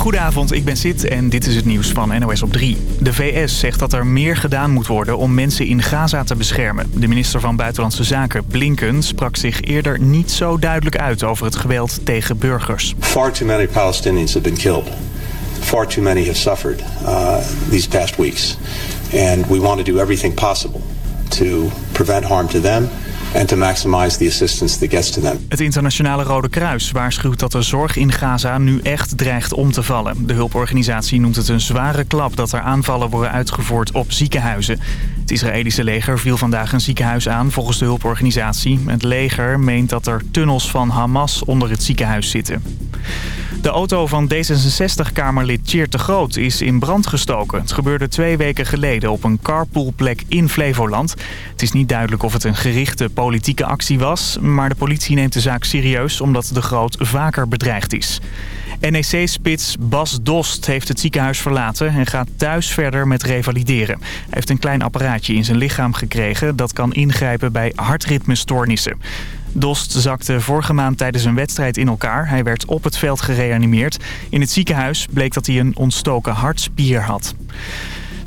Goedenavond, ik ben Sid en dit is het nieuws van NOS op 3. De VS zegt dat er meer gedaan moet worden om mensen in Gaza te beschermen. De minister van Buitenlandse Zaken, Blinken, sprak zich eerder niet zo duidelijk uit over het geweld tegen burgers. Far too many Palestinians have been killed. Far too many have suffered uh, these past weeks. And we want to do everything possible to prevent harm to them and to maximize the assistance that gets to them. Het internationale Rode Kruis waarschuwt dat de zorg in Gaza nu echt dreigt om te vallen. De hulporganisatie noemt het een zware klap dat er aanvallen worden uitgevoerd op ziekenhuizen. Het Israëlische leger viel vandaag een ziekenhuis aan volgens de hulporganisatie. Het leger meent dat er tunnels van Hamas onder het ziekenhuis zitten. De auto van D66-kamerlid Tjeer de Groot is in brand gestoken. Het gebeurde twee weken geleden op een carpoolplek in Flevoland. Het is niet duidelijk of het een gerichte politieke actie was... maar de politie neemt de zaak serieus omdat de Groot vaker bedreigd is. NEC-spits Bas Dost heeft het ziekenhuis verlaten en gaat thuis verder met revalideren. Hij heeft een klein apparaatje in zijn lichaam gekregen dat kan ingrijpen bij hartritmestoornissen. Dost zakte vorige maand tijdens een wedstrijd in elkaar. Hij werd op het veld gereanimeerd. In het ziekenhuis bleek dat hij een ontstoken hartspier had.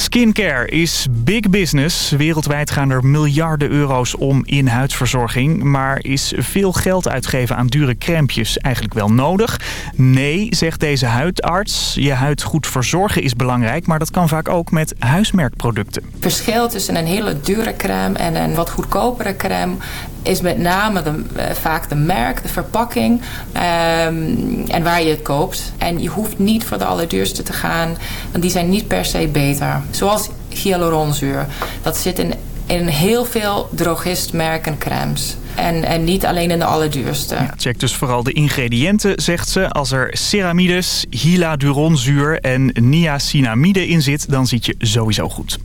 Skincare is big business. Wereldwijd gaan er miljarden euro's om in huidverzorging. Maar is veel geld uitgeven aan dure crèmpjes eigenlijk wel nodig? Nee, zegt deze huidarts. Je huid goed verzorgen is belangrijk, maar dat kan vaak ook met huismerkproducten. Het verschil tussen een hele dure crème en een wat goedkopere crème is met name eh, vaak de merk, de verpakking ehm, en waar je het koopt. En je hoeft niet voor de allerduurste te gaan, want die zijn niet per se beter. Zoals hyaluronzuur. Dat zit in, in heel veel drogistmerken crèmes. En, en niet alleen in de allerduurste. Check dus vooral de ingrediënten, zegt ze. Als er ceramides, hyaluronzuur en niacinamide in zit, dan zit je sowieso goed.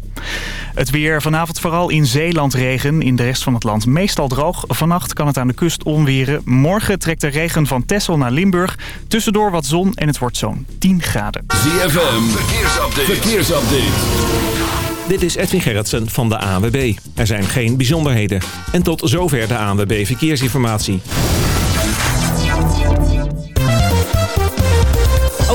Het weer vanavond vooral in Zeeland regen. In de rest van het land meestal droog. Vannacht kan het aan de kust onweren. Morgen trekt de regen van Texel naar Limburg. Tussendoor wat zon en het wordt zo'n 10 graden. ZFM, verkeersupdate. verkeersupdate. Dit is Edwin Gerritsen van de ANWB. Er zijn geen bijzonderheden. En tot zover de ANWB Verkeersinformatie.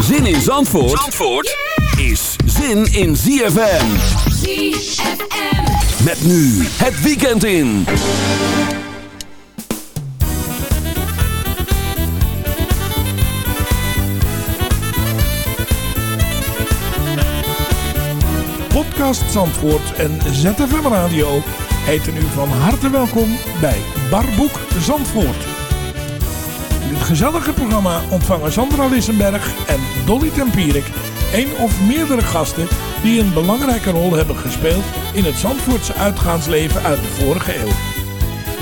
Zin in Zandvoort, Zandvoort is zin in ZFM. ZFM. Met nu het weekend in. Podcast Zandvoort en ZFM Radio heten u van harte welkom bij Barboek Zandvoort. Gezellige programma ontvangen Sandra Lissenberg en Dolly Tempierik één of meerdere gasten die een belangrijke rol hebben gespeeld in het Zandvoortse uitgaansleven uit de vorige eeuw.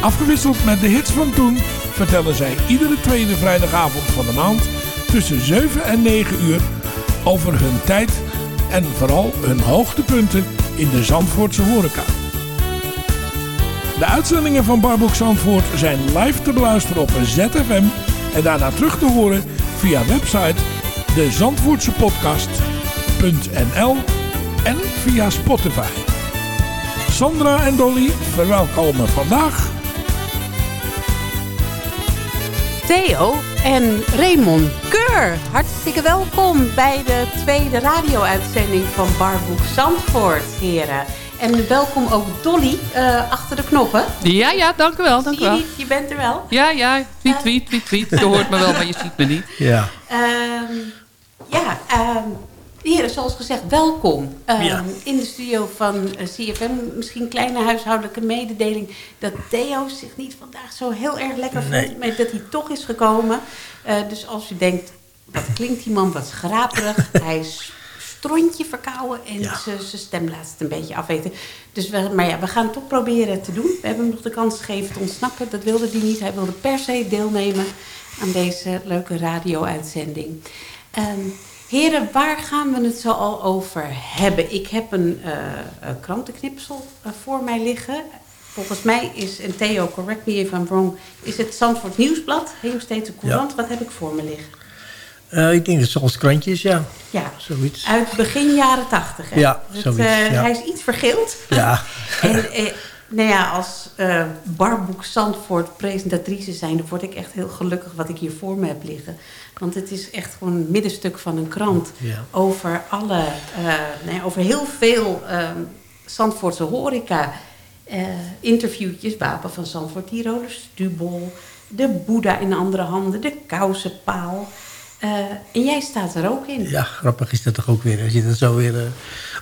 Afgewisseld met de hits van toen vertellen zij iedere tweede vrijdagavond van de maand tussen 7 en 9 uur over hun tijd en vooral hun hoogtepunten in de Zandvoortse horeca. De uitzendingen van Barboek Zandvoort zijn live te beluisteren op ZFM en daarna terug te horen via website dezandvoortsepodcast.nl en via Spotify. Sandra en Dolly verwelkomen vandaag Theo en Raymond Keur. Hartstikke welkom bij de tweede radio-uitzending van Barboek Zandvoort, heren. En welkom ook Dolly uh, achter de knoppen. Ja, ja, dank u wel. Dank Zie je, niet, je bent er wel. Ja, ja, tweet, tweet, tweet, tweet. Je hoort me wel, maar je ziet me niet. Ja. Um, ja, um, heren, zoals gezegd, welkom um, ja. in de studio van uh, CFM. Misschien een kleine huishoudelijke mededeling dat Theo zich niet vandaag zo heel erg lekker nee. voelt. Maar dat hij toch is gekomen. Uh, dus als u denkt, wat klinkt die man wat schraperig. hij is strontje verkouden en ja. zijn stem laat het een beetje afweten. Dus we, maar ja, we gaan het toch proberen te doen. We hebben hem nog de kans gegeven te ontsnappen. Dat wilde hij niet. Hij wilde per se deelnemen aan deze leuke radio-uitzending. Um, Heren, waar gaan we het zo al over hebben? Ik heb een uh, krantenknipsel voor mij liggen. Volgens mij is, en Theo, correct me if I'm wrong... is het Zandvoort Nieuwsblad, Heemstede Courant. Ja. Wat heb ik voor me liggen? Uh, ik denk dat het zoals krantjes, ja. Ja, zoiets. Uit begin jaren tachtig? Ja, het, zoiets, ja. Hij is iets vergeeld. Ja. en, eh, nou ja, als uh, Barboek Zandvoort presentatrice zijn... word ik echt heel gelukkig wat ik hier voor me heb liggen. Want het is echt gewoon een middenstuk van een krant... Ja. over alle, nee, over heel veel Zandvoortse horeca... interviewtjes, Wapen van Zandvoort, Tiroler Stubel... de Boeddha in andere handen, de Kousenpaal... Uh, en jij staat er ook in. Ja, grappig is dat toch ook weer. Als je dat zo weer uh,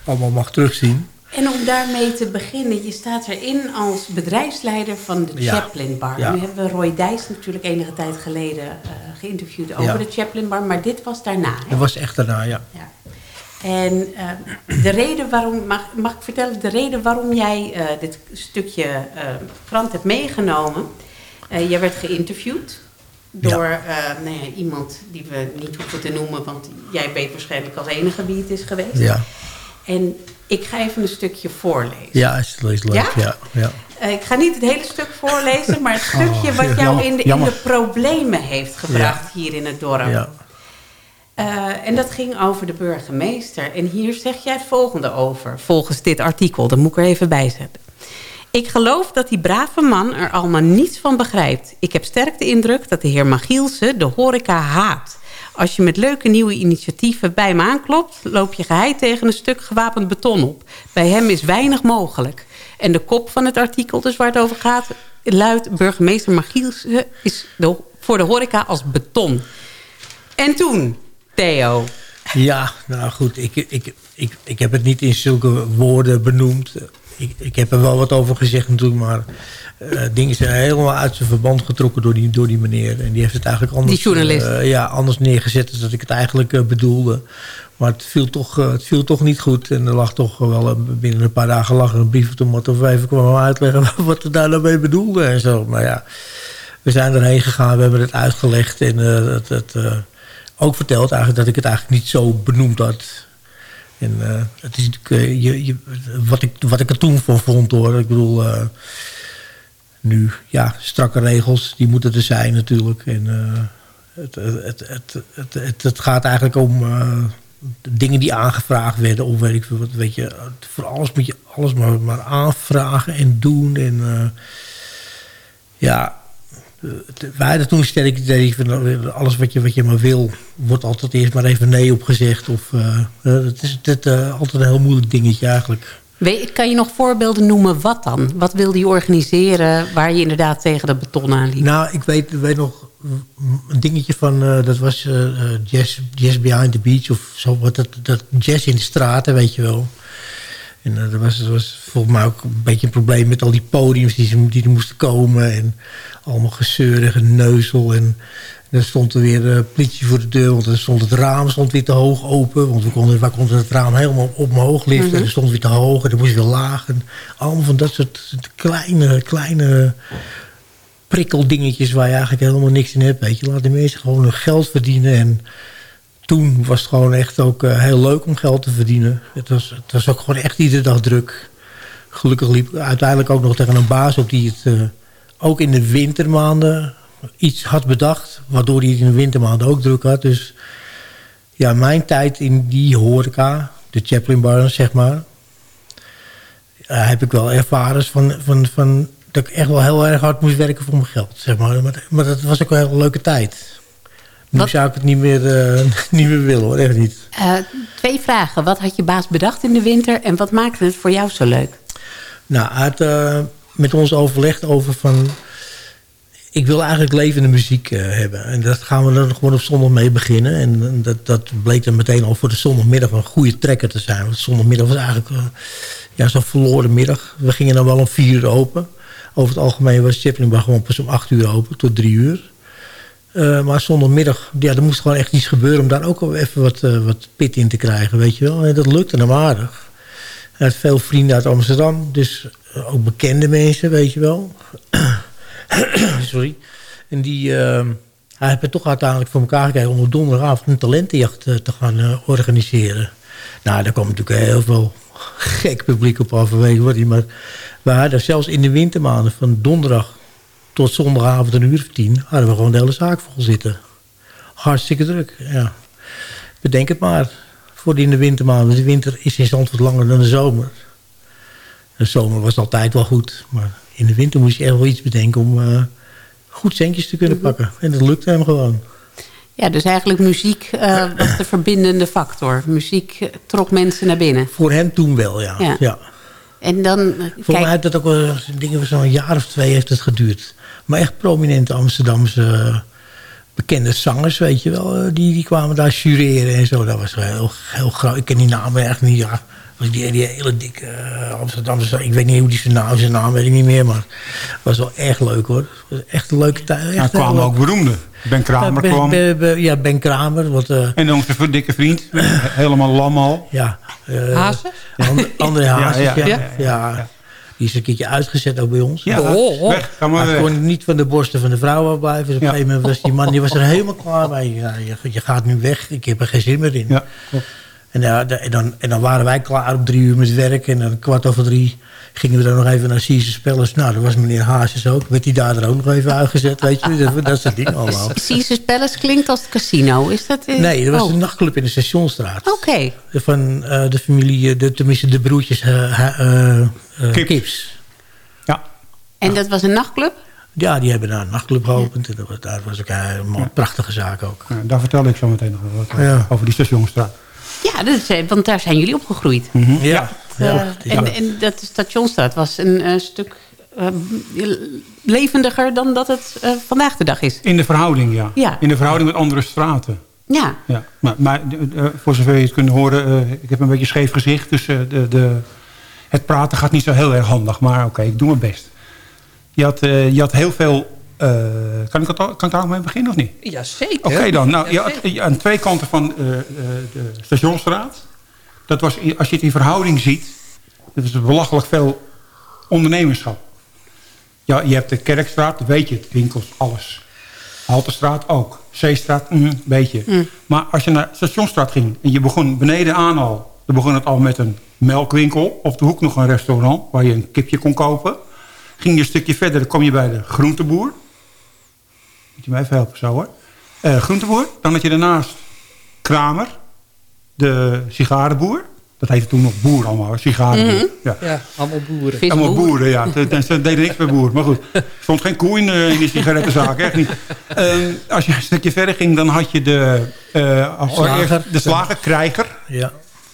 allemaal mag terugzien. En om daarmee te beginnen, je staat erin als bedrijfsleider van de ja. Chaplin Bar. Ja. Nu hebben we Roy Dijs natuurlijk enige tijd geleden uh, geïnterviewd over Ja. de Chaplin Bar. Maar dit was daarna. hè? Dat was echt daarna, ja. Ja. En de reden waarom, mag, mag ik vertellen, de reden waarom jij dit stukje krant hebt meegenomen. Jij werd geïnterviewd door ja. nou ja, iemand die we niet hoeven te noemen, want jij weet waarschijnlijk als enige wie het is geweest. Ja. En ik ga even een stukje voorlezen. Ja, is het leuk. Ja? ja, ja. ik ga niet het hele stuk voorlezen, maar het stukje oh, wat jou in de, in de problemen heeft gebracht hier in het dorp. Ja. Uh, en dat ging over de burgemeester. En hier zeg jij het volgende over, volgens dit artikel. Dat moet ik er even bij zetten. Ik geloof dat die brave man er allemaal niets van begrijpt. Ik heb sterk de indruk dat de heer Magielsen de horeca haat. Als je met leuke nieuwe initiatieven bij hem aanklopt... loop je geheid tegen een stuk gewapend beton op. Bij hem is weinig mogelijk. En de kop van het artikel, dus waar het over gaat... luidt burgemeester Magielsen is voor de horeca als beton. En toen, Theo... Ja, nou goed, ik, ik, ik, ik heb het niet in zulke woorden benoemd. Ik, ik heb er wel wat over gezegd natuurlijk, maar uh, dingen zijn helemaal uit zijn verband getrokken door die, door die meneer. En die heeft het eigenlijk anders, die journalist. Uh, ja, anders neergezet dan dat ik het eigenlijk uh, bedoelde. Maar het viel, toch, het viel toch niet goed. En er lag toch wel binnen een paar dagen lag er een brief toen wat of even kwam uitleggen wat we daar nou mee bedoelden en zo. Maar ja, we zijn erheen gegaan, we hebben het uitgelegd en het, het ook verteld eigenlijk dat ik het eigenlijk niet zo benoemd had. En uh, het is uh, je, je, wat, ik, wat ik er toen van vond hoor. Ik bedoel, uh, nu, ja, strakke regels, die moeten er zijn natuurlijk. En het, het, het, het, het, gaat eigenlijk om dingen die aangevraagd werden. Of weet ik wat, weet je. Voor alles moet je alles maar, maar aanvragen en doen. En ja, wij hadden toen sterk idee van alles wat je, wat je maar wil, wordt altijd eerst maar even nee op gezegd. Of, het is het, uh, altijd een heel moeilijk dingetje eigenlijk. Weet, kan je nog voorbeelden noemen wat dan? Wat wilde je organiseren waar je inderdaad tegen dat beton aan liep? Nou, ik weet, weet nog een dingetje van, uh, dat was jazz, jazz Behind the Beach of zo. Wat dat, dat jazz in de straten, weet je wel. En uh, er, was, was volgens mij ook een beetje een probleem met al die podiums die, die er moesten komen. En allemaal gezeur en geneuzel. En, en er stond er weer een politie voor de deur. Want er stond het raam stond weer te hoog open. Want we konden, wij konden het raam helemaal op omhoog liften. Mm -hmm. En er stond weer te hoog en er moest weer laag. En allemaal van dat soort kleine, kleine prikkeldingetjes waar je eigenlijk helemaal niks in hebt. Weet je. Laat de mensen gewoon hun geld verdienen. En toen was het gewoon echt ook uh, heel leuk om geld te verdienen. Het was, het was ook gewoon echt iedere dag druk. Gelukkig liep ik uiteindelijk ook nog tegen een baas op die het uh, ook in de wintermaanden iets had bedacht. Waardoor hij het in de wintermaanden ook druk had. Dus ja, mijn tijd in die horeca, de Chaplin Bar zeg maar... Uh, heb ik wel ervaren van, van, van, dat ik echt wel heel erg hard moest werken voor mijn geld. Zeg maar. Maar, maar dat was ook wel een hele leuke tijd. Nu Wat? zou ik het niet meer, uh, niet meer willen hoor, echt niet. Uh, twee vragen. Wat had je baas bedacht in de winter en wat maakte het voor jou zo leuk? Nou, hij had uh, met ons overlegd over van... Ik wil eigenlijk levende muziek hebben. En dat gaan we dan gewoon op zondag mee beginnen. En dat, dat bleek dan meteen al voor de zondagmiddag een goede trekker te zijn. Want zondagmiddag was eigenlijk ja, zo'n verloren middag. We gingen dan wel om vier uur open. Over het algemeen was Chaplin gewoon pas om acht uur open, tot drie uur. Uh, maar zondagmiddag, ja, er moest gewoon echt iets gebeuren... om daar ook even wat, uh, wat pit in te krijgen, weet je wel. En dat lukte hem aardig. Hij had veel vrienden uit Amsterdam, dus uh, ook bekende mensen, weet je wel. Sorry. En die, hij heeft het toch uiteindelijk voor elkaar gekregen... om op donderdagavond een talentenjacht te gaan organiseren. Nou, daar kwam natuurlijk heel veel gek publiek op af. Weet hij, maar zelfs in de wintermaanden van donderdag tot zondagavond een uur of tien... hadden we gewoon de hele zaak vol zitten. Hartstikke druk, ja. Bedenk het maar, voor in de wintermaanden. De winter is in Zandvoort langer dan de zomer. De zomer was altijd wel goed, maar in de winter moest je echt wel iets bedenken... om uh, goed centjes te kunnen pakken. En dat lukte hem gewoon. Ja, dus eigenlijk muziek uh, was de verbindende factor. Muziek eh, trok mensen naar binnen. Voor hem toen wel, ja. ja. En dan, Voor mij heeft dat ook wel dingen zo'n jaar of twee heeft het geduurd. Maar echt prominente Amsterdamse bekende zangers, weet je wel. Die, die kwamen daar jureren en zo. Dat was heel, heel groot. Ik ken die namen echt niet, ja. Die, die hele dikke uh, Amsterdamse... Ik weet niet hoe die zijn naam, zijn naam weet ik niet meer. Maar het was wel echt leuk hoor. Echt een leuke tijd. Er kwamen ook beroemde. Ben Kramer ben, kwam. ja, Ben Kramer. Wat, uh, en onze dikke vriend. helemaal lam al. Ja. Uh, Hazen? André Hazes, ja. ja, ja. Die is een keertje uitgezet ook bij ons. Ja, oh, oh. weg. maar Hij kon niet van de borsten van de vrouwen blijven. Dus op een gegeven moment was die man die was er helemaal klaar bij. Ja, je, je, gaat nu weg. Ik heb er geen zin meer in. Ja, en, ja, en, dan, en dan waren wij klaar op drie uur met werk. En dan kwart over drie gingen we dan nog even naar Caesars Palace. Nou, dat was meneer Hazes ook. Werd hij daar er ook nog even uitgezet, weet je. Dat, dat is het ding allemaal. Caesars Palace klinkt als het casino. Is dat... Uh... Nee, dat was oh. een nachtclub in de Stationstraat. Oké. Van uh, de familie, de, tenminste de broertjes uh, Kips. Kips. Ja. En dat was een nachtclub? Ja, die hebben daar een nachtclub geopend. En dat was, daar was ook een prachtige zaak ook. Ja, daar vertel ik zo meteen nog wat over die Stationstraat. Ja, dat is, want daar zijn jullie opgegroeid. Mm Ja. ja. en, en dat stationstraat was een uh, stuk uh, levendiger dan dat het uh, vandaag de dag is. In de verhouding, ja. ja. In de verhouding met andere straten. Ja. ja. Maar, maar voor zover je het kunt horen, ik heb een beetje scheef gezicht. Dus de, de, het praten gaat niet zo heel erg handig. Maar oké, ik doe mijn best. Je had, je had heel veel uh, kan, ik het, kan ik daar ook mee beginnen of niet? Jazeker. Oké dan. Nou, aan twee kanten van uh, de Stationstraat. Dat was, als je het in verhouding ziet... dat is belachelijk veel ondernemerschap. Ja, je hebt de Kerkstraat, dat weet je, winkels, alles. Haltestraat ook. Zeestraat, een beetje. Mm. Maar als je naar Stationstraat ging en je begon beneden aan al... dan begon het al met een melkwinkel. Op de hoek nog een restaurant waar je een kipje kon kopen. Ging je een stukje verder, dan kom je bij de groenteboer. Moet je mij even helpen, zo hoor. Uh, groenteboer. Dan had je daarnaast Kramer. De sigarenboer. Dat heette toen nog boer allemaal, sigarenboer. Mm ja. ja. allemaal boeren. Allemaal boeren, ja. Ze deden niks bij boer. Maar goed, er stond geen koe in, uh, in die sigarettenzaak, echt niet. Uh, als je een stukje verder ging, dan had je de, uh, slager, de slagerkrijger. Ja.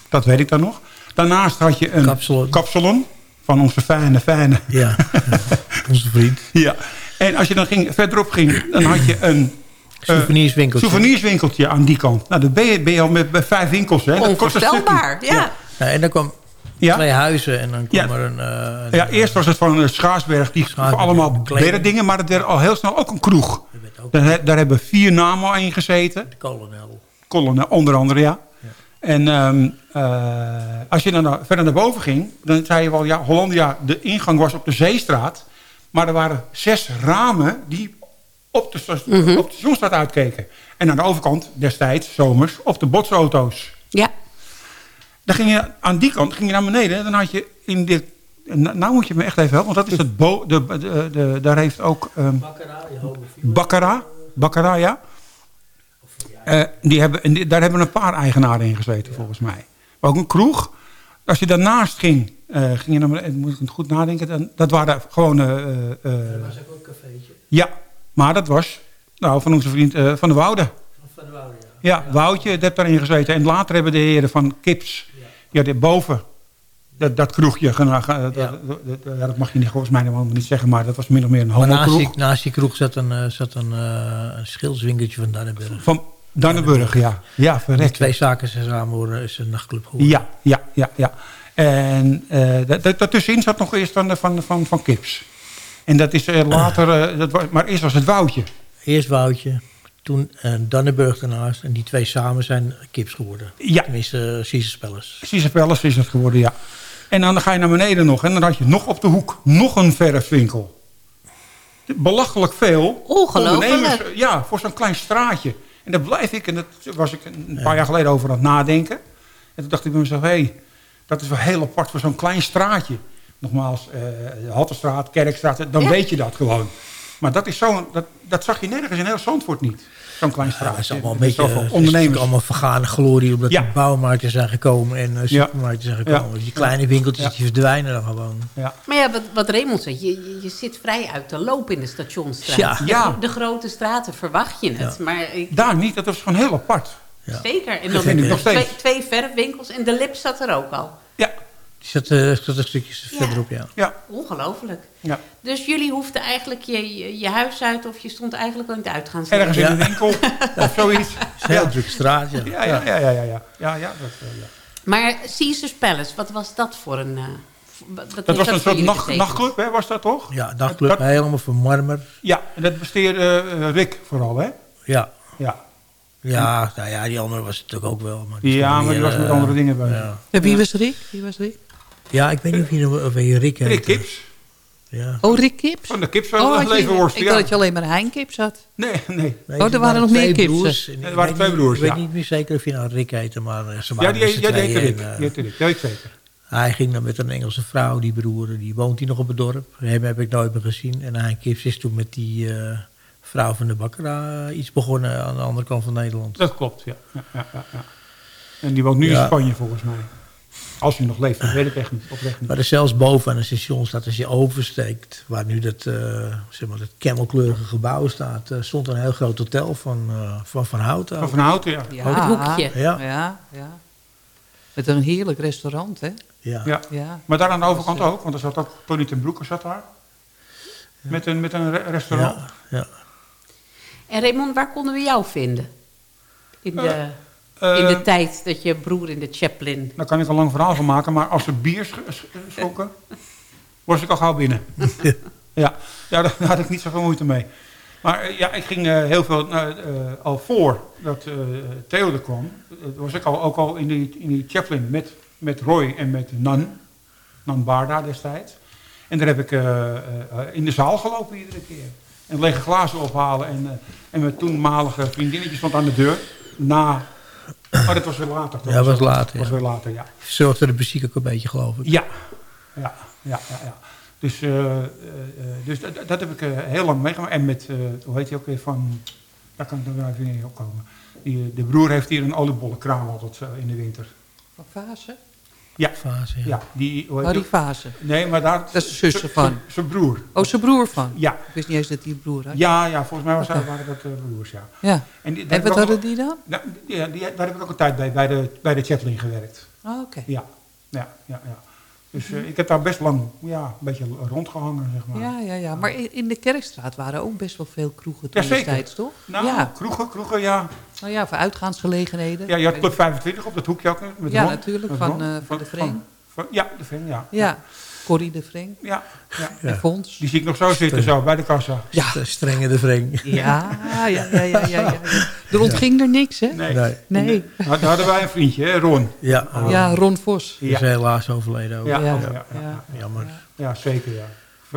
Dat weet ik dan nog. Daarnaast had je een kapsalon, kapsalon van onze fijne, fijne. Ja, onze vriend. Ja. En als je dan ging, verderop ging, dan had je een... Uh, souvenirswinkeltje. souvenirswinkeltje aan die kant. Nou, dan ben je, ben je al met, met vijf winkels. Hè. Onvoorstelbaar, ja. en dan kwam ja. twee huizen en dan kwam er een, uh, Ja, eerst was het van uh, Schaarsberg. Die Schaarsberg, allemaal dingen, maar het werd al heel snel ook een kroeg. Ook daar, daar, hebben vier namen in gezeten. De kolonel. Kolonel, onder andere, ja. En um, als je dan verder naar boven ging, dan zei je wel, ja, Hollandia, de ingang was op de Zeestraat. Maar er waren zes ramen die op de, mm op de stationstraat uitkeken. En aan de overkant, destijds, zomers, op de botsauto's. Ja. Dan ging je aan die kant ging je naar beneden. Dan had je in dit... Nou moet je me echt even helpen, want dat is het... Bo, de, de, de, daar heeft ook... Um, Baccarat, Baccarat, ja. Uh, die hebben, daar hebben een paar eigenaren in gezeten, volgens mij. Maar ook een kroeg. Als je daarnaast ging, uh, ging je naar, moet ik het goed nadenken, dan, dat waren gewoon... Uh, dat was ook een cafeetje. Ja, maar dat was nou, van onze vriend Van de Woude. Van de Woude, ja. Ja, Woutje, dat heeft daarin gezeten. En later hebben de heren van Kips, ja, ja boven dat, dat kroegje, ja. dat mag je niet, volgens mij helemaal niet zeggen, maar dat was min of meer een homokroeg. Naast, naast die kroeg zat een, zat een, uh, een schilswinkeltje van Dannenberg. Van Dannenburg, ja. Ja, verrekt. twee zaken zijn samen is een nachtclub geworden. Ja, ja, ja, ja. En uh, daartussenin zat nog eerst van, van, van, van Kips. En dat is uh, later, uh, dat was, maar eerst was het Woutje. Eerst Woutje, toen uh, Dannenburg daarnaast. En die twee samen zijn Kips geworden. Ja. Tenminste, Caesar Palace. Is het geworden, ja. En dan ga je naar beneden nog. En dan had je nog op de hoek nog een verfwinkel. belachelijk veel Ongelooflijk. Ja, voor zo'n klein straatje. En daar blijf ik, en dat was ik een paar jaar geleden over aan het nadenken. En toen dacht ik bij mezelf, hé, hey, dat is wel heel apart voor zo'n klein straatje. Nogmaals, eh de Hattenstraat, Kerkstraat, dan Ja. weet je dat gewoon. Maar dat, is zo, dat, dat zag je nergens in heel Zandvoort niet. Zo'n klein Ja, straatje. het is allemaal een beetje is ondernemers. allemaal vergane glorie... omdat Ja. de bouwmarkten zijn gekomen en uh, Ja. supermarkten zijn gekomen. Ja. Dus die kleine winkeltjes Ja. die verdwijnen dan gewoon. Ja. Maar ja, wat, wat Raymond zegt, je, je, je zit vrij uit te lopen in de stationsstraat. Ja. De, Ja. de grote straten verwacht je het. Maar ik, Daar niet, dat was gewoon heel apart. Zeker. En dan nog twee, twee verfwinkels en de lip zat er ook al. Ja, Die zat, eh, zat een stukje Ja. verderop, ja. ja, Ongelooflijk. ja. Dus jullie hoefden eigenlijk je, je, je huis uit of je stond eigenlijk al in het uitgaansleven. Ergens Ja. in de winkel of zoiets. Een heel drukke straat, ja. Ja, ja, ja, ja, ja, ja. ja, ja, dat, eh, ja. Maar Caesars Palace, wat was dat voor een... eh, Dat was een soort nacht, nachtclub, hè, was dat toch? Ja, Dat- helemaal van marmer. Ja, en dat besteedde eh, Rick vooral, hè? Ja. Ja. Ja, nou ja, die andere was het natuurlijk ook wel. Maar Ja, maar die was met eh, andere dingen bij. Ja. Ja, wie was Rick? Wie was Rick? ja, ik weet niet of je, of je Rick heet. Rick Kips. Ja. Oh, Rick Kips? Van de Kips Oh, van je- Levenworst. ik ja. dacht dat je alleen maar Hein Kips had. Nee, nee. Nee, Oh, er waren nog meer kips, broers. hè? En Er ik waren weet twee niet- broers, Ik weet ja. niet meer zeker of je nou Rick heette, maar eh, ze Ja, waren die, z'n ja, die heette tweeën Rick. en, eh, Die heette Rick, dat weet ik zeker. Hij ging dan met een Engelse vrouw, die broer, die woont hier nog op het dorp. Hem heb ik nooit meer gezien. En hij Kips is toen met die eh, vrouw van de bakker eh, iets begonnen aan de andere kant van Nederland. Dat klopt, ja. ja, ja, ja. En die woont nu in. Spanje, volgens mij. Als hij nog leeft, dat weet ik echt niet. Oprecht niet. Maar er zelfs boven aan het station staat, als je oversteekt, waar nu dat, eh zeg maar, dat camelkleurige gebouw staat, eh, stond een heel groot hotel van eh, Van, van Houten. Van Van Houten, ja. Ja, het hoekje. Ja. Ja, ja. Met een heerlijk restaurant, hè? Ja. ja. Ja. Maar daar aan de overkant ook, want er zat ook Tony ten Broeke zat daar. Met een, met een re- restaurant. Ja, ja. En Raymond, waar konden we jou vinden? In de, Eh, in de tijd dat je broer in de Chaplin... Daar kan ik een lang verhaal van maken, maar als ze bier sch- sch- schonken, was ik al gauw binnen. ja, ja, daar had ik niet zoveel moeite mee. Maar eh, ja, ik ging eh, heel veel, eh, eh, al voor dat eh Theo er kwam, eh, was ik al, ook al in die, in die Chaplin met, met Roy en met Nan, Nan Barda destijds. En daar heb ik eh, eh, in de zaal gelopen iedere keer. En lege glazen ophalen en, eh, en mijn toenmalige vriendinnetje stond aan de deur. Na, maar dat was weer later. toch? Ja, was later, was weer later, ja. Zorgde de muziek ook een beetje, geloof ik. Ja, ja, ja, ja. ja. Dus, eh, eh, dus dat, dat heb ik eh, heel lang meegemaakt. En met, eh, hoe heet hij ook weer van, daar kan ik weer even niet opkomen. Die, de broer heeft hier een oliebollenkraam altijd in de winter. Van Fase? Ja, Fase, ja. ja. Die, hoe heet Harry die? Fase. Nee, maar daar... Dat is de zuster van. Zijn broer. Oh, zijn broer van? Ja. Ik wist niet eens dat hij een broer had. Ja, ja, volgens mij was hij, waren dat eh, broers, ja. Ja. En, die, En wat ook- hadden die dan? Nou, die, ja, die, daar heb ik ook een tijd bij, bij de, bij de Chaplin gewerkt. Oh, oké. Ja, ja, ja. ja. Dus eh, ik heb daar best lang ja, een beetje rondgehangen, zeg maar. Ja, ja, ja. Maar in de Kerkstraat waren ook best wel veel kroegen toen destijds, toch? Nou, ja. kroegen, kroegen, ja. Nou ja, voor uitgaansgelegenheden. Ja, je had Club 25 op dat hoekje ook. Met Ja, Ron. natuurlijk, Met van, eh, van de Vreng. van- ja, de Vreng, ja. Ja, Corrie de Vreng. Ja, ja. Fons. Die zie ik nog zo zitten, zo, bij de kassa. Ja. St- Strenge de Vreng. Ja, ja, ja, ja, ja. Er ontging er niks, hè? Nee. Nee. Nee. Daar hadden wij een vriendje, hè, Ron. Ja, Ja, Ron Vos. die is helaas overleden ook. Ja, Ja, oh, ja, ja, ja. ja. Jammer. Ja, zeker, ja.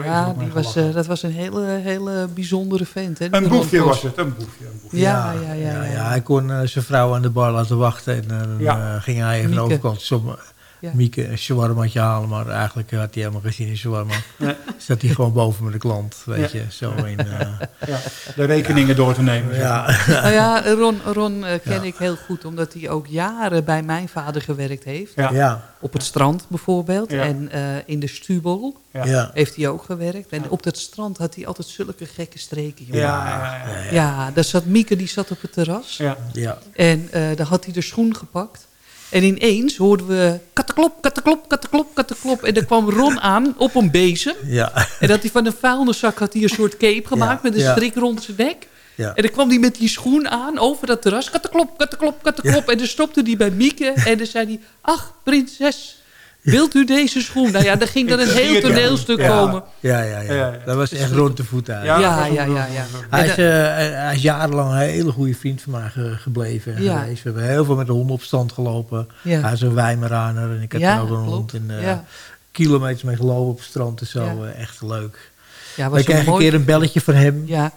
Ja, die was, eh, dat was een hele, hele bijzondere vent, hè? Een Ron boefje was het, een boefje. Een boefje. Ja, ja, ja. ja, ja, hij kon eh, zijn vrouw aan de bar laten wachten. En eh, dan Ja. ging hij even overkant som, Ja. Mieke een shawarmaatje halen. Maar eigenlijk had hij helemaal geen zin in shawarma. Nee. Zat hij gewoon boven met de klant, weet Ja. je. Zo in, eh, Ja, de rekeningen door te nemen. ja. Nou ja, Ron, Ron eh, ken Ja. ik heel goed, omdat hij ook jaren bij mijn vader gewerkt heeft. Ja. ja. Op het strand bijvoorbeeld. Ja. En eh, in de Stubel heeft hij ook gewerkt. En op dat strand had hij altijd zulke gekke streken. Ja, ja, ja. Ja, daar zat Mieke, die zat op het terras. Ja. ja. En eh daar had hij de schoen gepakt. En ineens hoorden we katteklop, katteklop, katteklop, katteklop. En er kwam Ron aan op een bezem. Ja. En dat hij van een vuilniszak had hij een soort cape gemaakt Ja, met een ja. strik rond zijn nek. Ja. En dan kwam hij met die schoen aan over dat terras. Katteklop, katteklop, katteklop. En dan stopte hij bij Mieke. En dan zei hij, ach, prinses, wilt u deze schoen? Nou ja, dan ging dan een heel toneelstuk Ja. komen. Ja, ja, ja. Ja, ja. Dat was echt rond de voet uit. Ja, Ja, ja, ja, ja. Hij En is, dan- eh, hij is jarenlang een hele goede vriend van mij ge- gebleven en Ja. geweest. We hebben heel veel met de hond op stand gelopen. Ja. Hij is een Weimaraner en ik heb Ja, er ook een hond. En, eh, Ja. Kilometers mee gelopen op het strand en zo. Ja. eh, echt leuk. Ja, was zo krijgen een keer een belletje van hem. Ja,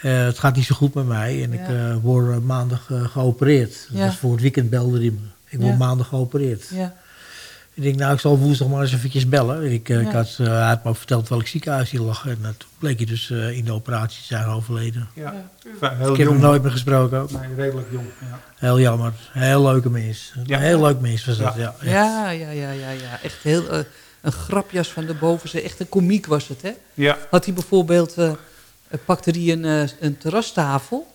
Eh, het gaat niet zo goed met mij en ik eh, word eh, maandag eh, geopereerd. Ja. Dus voor het weekend belde hij me. Ik word Ja. maandag geopereerd. ja. Ik denk, nou, ik zal woensdag maar eens eventjes bellen. En Ik, eh, ik had, eh, hij had me ook verteld welk ziekenhuis hij lag. En eh, toen bleek hij dus eh, in de operatie te zijn overleden. Ja. Ik Heel heb hem jong. nooit meer gesproken ook. Nee, redelijk jong. Ja. Heel jammer. Heel leuke mens. Heel leuk mens was dat, Ja. ja. echt. Ja, ja, ja, ja, ja. Echt heel, eh, een grapjas van de bovenste. Echt een komiek was het, hè? Ja. Had hij bijvoorbeeld, eh, eh, pakte hij een, eh, een terrastafel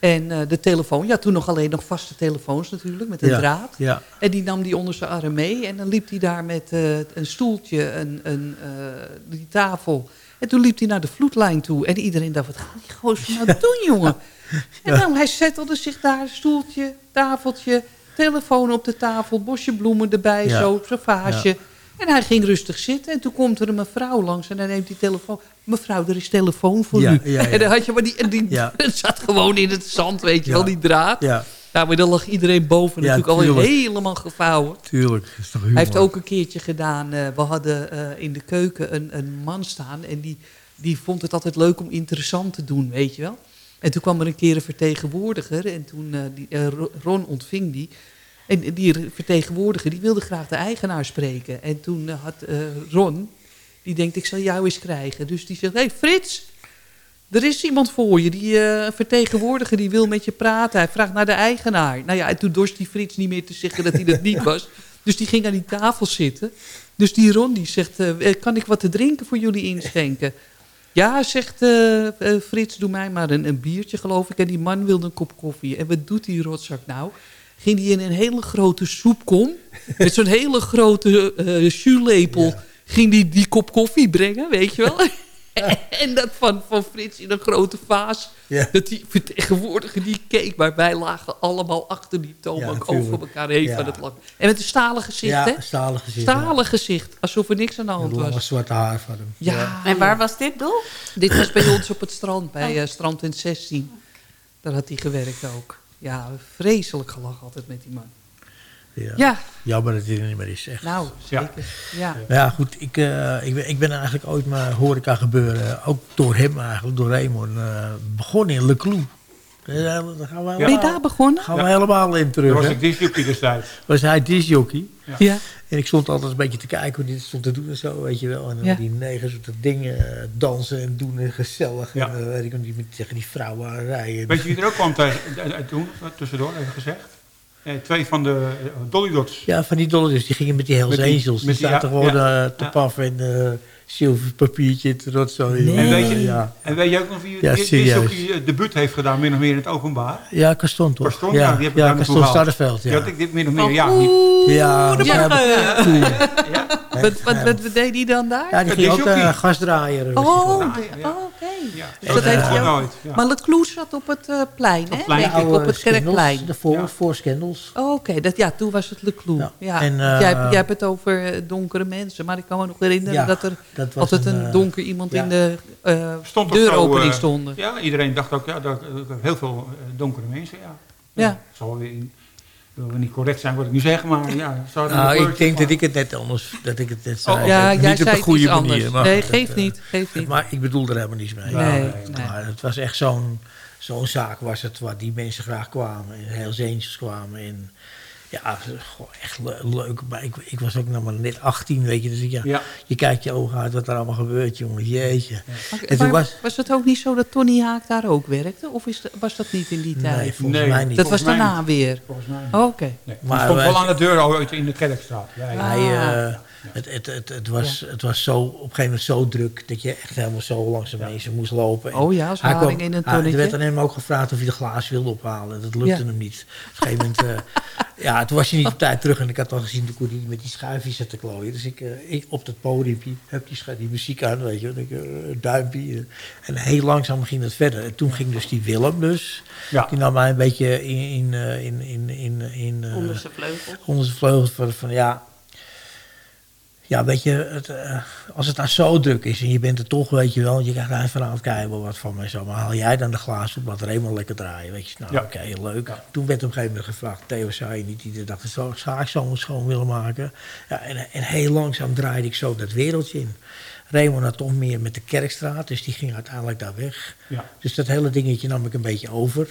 en eh, de telefoon. Ja, toen nog alleen nog vaste telefoons natuurlijk, met een Ja, draad. Ja. En die nam die onder zijn arm mee. En dan liep hij daar met eh, een stoeltje, een, een, eh, die tafel. En toen liep hij naar de vloedlijn toe. En iedereen dacht, wat gaat die gozer nou doen, jongen? En dan, hij zettelde zich daar, stoeltje, tafeltje, telefoon op de tafel, bosje bloemen erbij, zo. Ja. En hij ging rustig zitten. En toen komt er een mevrouw langs en dan neemt hij telefoon. Mevrouw, er is telefoon voor Ja, u. ja, ja. En dan had je maar die, en die het zat gewoon in het zand, weet je wel, die draad. Ja, Nou, maar dan lag iedereen boven natuurlijk al helemaal gevouwen. tuurlijk. Is toch. Hij heeft ook een keertje gedaan. eh, we hadden eh, in de keuken een, een man staan. En die, die vond het altijd leuk om interessant te doen, weet je wel. En toen kwam er een keer een vertegenwoordiger. En toen eh, die, Ro- Ron ontving die. En die vertegenwoordiger die wilde graag de eigenaar spreken. En toen eh, had eh, Ron, die denkt ik zal jou eens krijgen. Dus die zegt, hé hey, Frits, er is iemand voor je, die eh, vertegenwoordiger die wil met je praten. Hij vraagt naar de eigenaar. Nou ja, en toen dorst die Frits niet meer te zeggen dat hij dat niet was. Dus die ging aan die tafel zitten. Dus die Ron die zegt, kan ik wat te drinken voor jullie inschenken? Ja, zegt Frits, doe mij maar een, een biertje geloof ik. En die man wilde een kop koffie. En wat doet die rotzak nou? Ging die in een hele grote soepkom, met zo'n hele grote eh schuurlepel, ging die die kop koffie brengen, weet je wel? en dat van, van Frits in een grote vaas. Ja. Dat die vertegenwoordiger die keek, maar wij lagen allemaal achter die toonbank Ja, over elkaar heen Ja. van het lachen. En met een stalen gezicht, Ja, hè? stalen gezicht. ja. Stalen gezicht, alsof er niks aan de hand lange was. zwarte haar van hem. Ja, En waar was dit, Doel? dit was bij ons op het strand, bij eh, Strand in 16. Daar had hij gewerkt ook. Ja, vreselijk gelachen altijd met die man. Ja. Ja, Jammer dat hij er niet meer is, echt. nou, Ja. zeker. Ja. Maar ja, goed, ik, eh, ik, ben, ik ben eigenlijk ooit maar horeca gebeuren, ook door hem eigenlijk, door Raymond, eh, begonnen in Le Clou. Eh, Daar gaan we helemaal, Ben je daar begonnen? gaan we helemaal in terug. was hè. ik disjockey destijds. Was hij disjockey. Ja. En ik stond altijd een beetje te kijken hoe dit stond te doen en zo, weet je wel. En dan Ja. die negers op dat dingen eh, dansen en doen en gezellig. Ja. En uh, weet ik nog niet met tegen die vrouwen rijden. Weet je wie er ook kwam tegen, eh, eh, toen, eh, tussendoor even gezegd? Eh, twee van de eh, Dolly Dots. Ja, van die dollars, die gingen met die Hells Met die- Angels. Die zaten ja, gewoon ja. eh, te Ja. paffen en eh zilverpapiertje, te rotzooi. Nee. En, weet je, Ja, en weet je ook nog wie Ja, eh, debuut heeft gedaan, min of meer in het openbaar? ja Caston toch? Caston, ja, ja, die heb ik ja, gehaald. Starreveld, Die ja. had ik dit min of meer, ja. Die- Ja, de ja. Wat, wat, wat, wat deed hij dan daar? Ja, die Ja, ging ook uh, gasdraaier. oh, Ja, ja. oh, oké. Ja. Dus dat Ja, heeft ja. hij ook. nooit. Ja. Maar het Kloes zat op het eh, plein, hè? plein. Denk ik, op het kerkplein. De voor, Ja. voor Scandals. Oh, Oké, dat ja, toen was het Le Clou. Ja. Ja. En, eh, jij, hebt- jij hebt het over eh, donkere mensen, maar ik kan me nog herinneren Ja, dat er dat altijd een, een, eh, donker iemand ja. in de eh Stond deuropening eh, stonden. Ja, iedereen dacht ook, ja, dat, heel veel eh, donkere mensen, ja. Ja. Zal weer in, wil niet correct zijn wat ik nu zeg, maar ja. Nou, een ik denk van- dat ik het net anders, dat ik het net zei. Oh, ja, niet jij op zei de het goede manier. anders. maar nee, geeft eh, niet, geeft niet. Maar ik bedoel er helemaal niets mee. Nee, nee, nee. Maar het was echt zo'n zo'n zaak was het, waar die mensen graag kwamen. En heel Angels kwamen. En ja, goh, echt le- leuk. Maar ik, ik was ook nog maar net 18, weet je. Dus ik, ja, Ja. je kijkt je ogen uit wat er allemaal gebeurt, jongen. Jeetje. En toen maar was... was het ook niet zo dat Tony Haak daar ook werkte? Of is de- was dat niet in die tijd? Nee, volgens Nee. mij niet. dat was daarna weer. Volgens mij. Oh, Oké. Nee, Maar maar stond wel aan de deur ooit in de Kerkstraat. Ja, ja. Hij, Ah. Het, het, het, het, was, het was zo, op een gegeven moment zo druk dat je echt helemaal zo langs de mensen moest lopen. En Oh ja, hij haring in een tonnetje. Er werd aan hem ook gevraagd of hij de glaas wilde ophalen. Dat lukte Ja. hem niet. Op een gegeven moment, eh, ja, toen was hij niet op tijd terug. En ik had al gezien hoe hij met die schuifjes zat te klooien. Dus ik, eh, ik op dat podiumpje heb die, schu- die muziek aan, weet je. wel. Ik, een duimpje. en heel langzaam ging het verder. En toen ging dus die Willem dus. Ja. Die nam mij een beetje in... in, in, in, in, in eh, Onder zijn vleugel. onder zijn vleugels van, van ja, ja, weet je, het, uh, als het nou zo druk is en je bent er toch, weet je wel, je krijgt hij vanavond kijken wel wat van mij zo. Maar haal jij dan de glazen op, laat er helemaal lekker draaien, weet je. Nou, Ja. oké, leuk. Toen werd op een gegeven moment gevraagd, Theo, zou je niet iedere dag de zaak zo schoon willen maken? Ja, en, en heel langzaam draaide ik zo dat wereldje in. Raymond had toch meer met de Kerkstraat, dus die ging uiteindelijk daar weg. Ja. Dus dat hele dingetje nam ik een beetje over.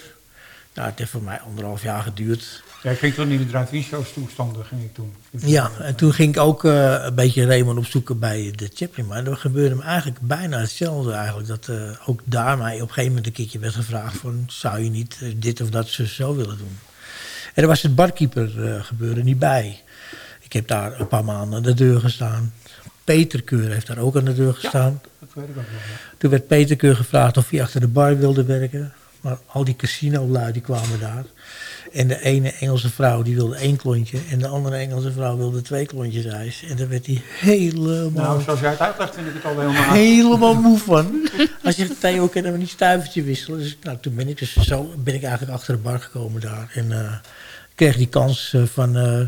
Nou, het heeft voor mij anderhalf jaar geduurd. Ja, ik ging toen in de drive-in shows toestanden, ging ik toen. Ja, en toen ging ik ook eh, een beetje Raymond opzoeken bij de Chaplin. Maar er gebeurde hem eigenlijk bijna hetzelfde eigenlijk. Dat eh, ook daar mij op een gegeven moment een keertje werd gevraagd van... zou je niet eh, dit of dat zo, willen doen? En er was het barkeeper eh, gebeuren niet bij. Ik heb daar een paar maanden aan de deur gestaan. Peter Keur heeft daar ook aan de deur gestaan. Dat weet ik ook wel. ja. Toen werd Peter Keur gevraagd of hij achter de bar wilde werken. Maar al die casino-lui die kwamen daar. En de ene Engelse vrouw die wilde één klontje. En de andere Engelse vrouw wilde twee klontjes ijs. En daar werd hij helemaal, Nou, zoals jij het uitlegt, vind ik het al helemaal... helemaal moe van. Hij zegt, Theo, kunnen we niet stuivertje wisselen? Dus nou, toen ben ik dus zo ben ik eigenlijk achter de bar gekomen daar. En eh, kreeg die kans eh, van, eh,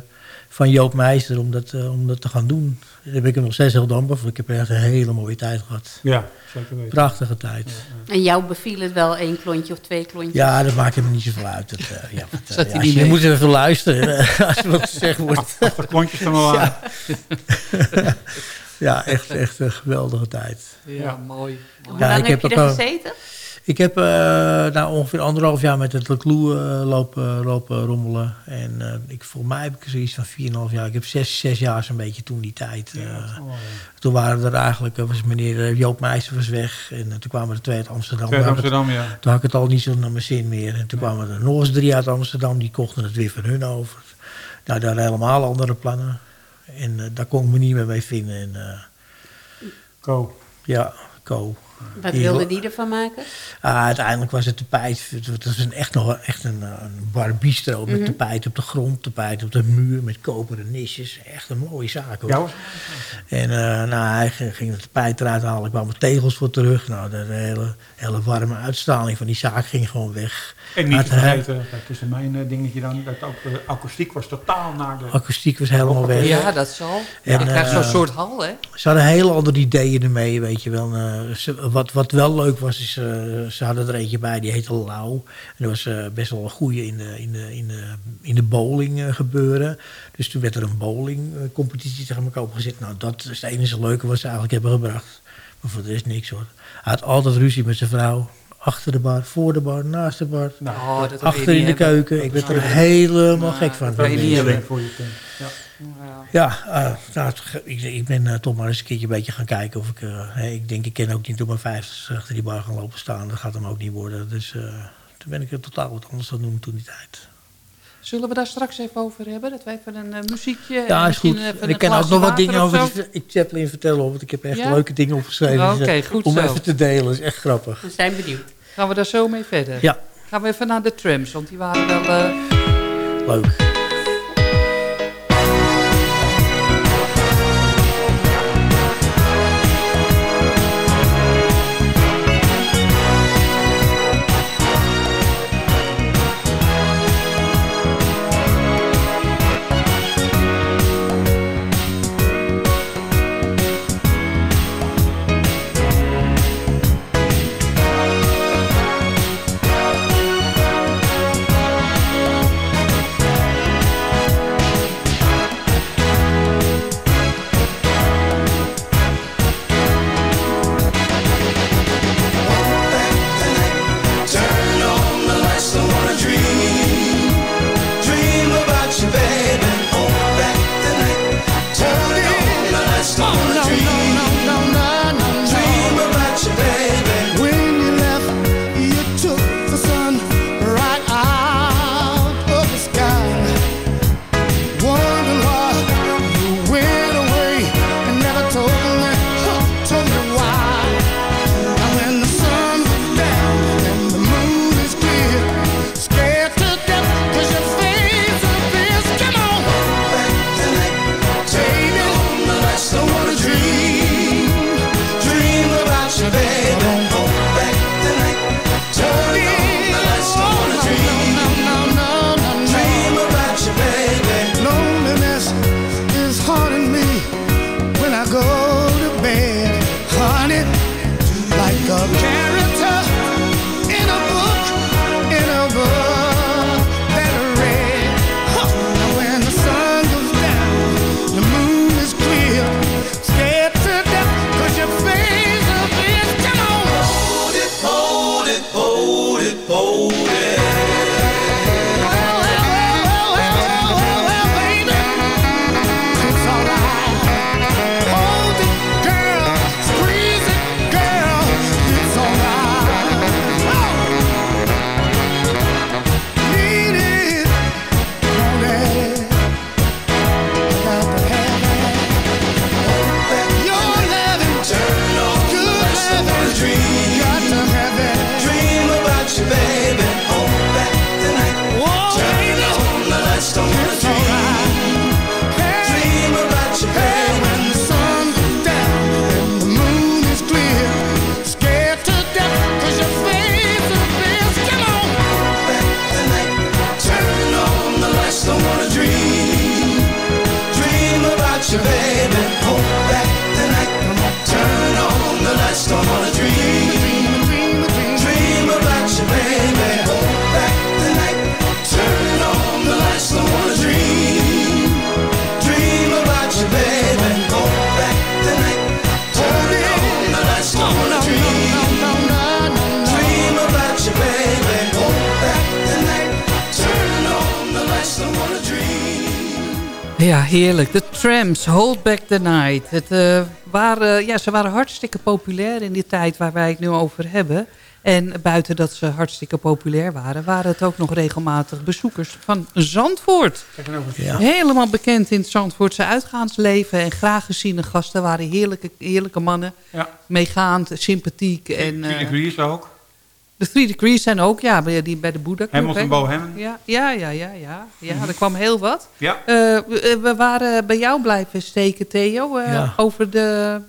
van Joop Meister om dat, eh, om dat te gaan doen. Daar ben ik hem nog steeds heel dankbaar voor. Ik heb echt een hele mooie tijd gehad. Ja, zeker weten. Prachtige tijd. En jou beviel het wel één klontje of twee klontjes? Ja, dat maakt hem niet zoveel uit. Dat, eh, ja, eh, ja, je moet even luisteren als er wat gezegd wordt. Klontjes maar waren. Ja, echt, echt een geweldige tijd. Ja, mooi. Hoe Ja, lang ik heb, heb je er gezeten? Ik heb eh, nou, ongeveer anderhalf jaar met het Leclou eh, lopen, lopen rommelen. En eh, ik, volgens mij heb ik zoiets van 4,5 jaar. Ik heb zes, zes jaar zo'n beetje toen die tijd. toen waren er eigenlijk, was meneer Joop Meijster was weg. En toen kwamen er twee uit Amsterdam. Twee uit het- Amsterdam, ja. Toen had ik het al niet zo naar mijn zin meer. En toen kwamen er nog eens drie uit Amsterdam. Die kochten het weer van hun over. Nou, daar hadden helemaal andere plannen. En daar kon ik me niet meer mee vinden. En, Co. ja, Co. Wat Die- wilde die ervan maken? Ah, uiteindelijk was het tapijt. Het was een, echt nog echt een, eh, een bar bistro met Mhm. tapijt op de grond, tapijt op de muur met koperen nisjes. Echt een mooie zaak hoor. Ja, hoor. En eh, nou, hij ging ging het tapijt eruit halen, kwamen tegels voor terug. Nou, de hele, hele warme uitstraling van die zaak ging gewoon weg. En niet te Uit- vergeten, kijk, tussen mijn eh, dingetje dan, dat ook de akoestiek was totaal naar de... akoestiek was helemaal weg. Ja, dat zal. En, je krijgt zo'n eh, soort hal, hè? Ze hadden hele andere ideeën ermee, weet je wel. Eh, ze- wat, wat wel leuk was, is eh, ze hadden er eentje bij, die heette Lau. En dat was eh, best wel een goeie in de, in de, in de, in de bowling eh, gebeuren. Dus toen werd er een bowlingcompetitie tegen elkaar opgezet. Nou, dat is het enige leuke wat ze eigenlijk hebben gebracht. Maar voor de rest niks hoor. Hij had altijd ruzie met zijn vrouw. Achter de bar, voor de bar, naast de bar. Oh, dat achter in de hebben. keuken. Ik werd er helemaal gek van. dat je niet hebben. voor je tent. Ja. Ja, eh, nou, ik, ik ben eh, toch maar eens een keertje een beetje gaan kijken of ik... eh, hè, ik denk, ik ken ook niet op mijn vijftigste achter die bar gaan lopen staan. Dat gaat hem ook niet worden. Dus eh, toen ben ik er totaal wat anders gaan doen toen die tijd. Zullen we daar straks even over hebben? Dat wij even een eh, muziekje... en Ja, is goed. even En ik kan ook nog wat dingen over die ik Chaplin vertellen. hoor, Want ik heb echt Ja? leuke dingen opgeschreven. Oké, dus, eh, goed Om zo. even te delen. Dat is echt grappig. We zijn benieuwd. Gaan we daar zo mee verder? Ja. Gaan we even naar de trams, want die waren wel... eh, Leuk. Heerlijk. De Trams, Hold Back the Night. Het, uh, waren, ja, ze waren hartstikke populair in die tijd waar wij het nu over hebben. En buiten dat ze hartstikke populair waren... waren het ook nog regelmatig bezoekers van Zandvoort. Ja. Helemaal bekend in het Zandvoortse uitgaansleven. En graag geziene gasten waren heerlijke, heerlijke mannen. Ja. Meegaand, sympathiek. En, uh, ook. De Three Degrees zijn ook, ja, bij, die, bij de Boeddha Hamilton Bohem. Ja, ja, ja, ja, ja. ja mm er kwam heel wat. Ja. Uh, we waren bij jou blijven steken, Theo, uh, ja. over de,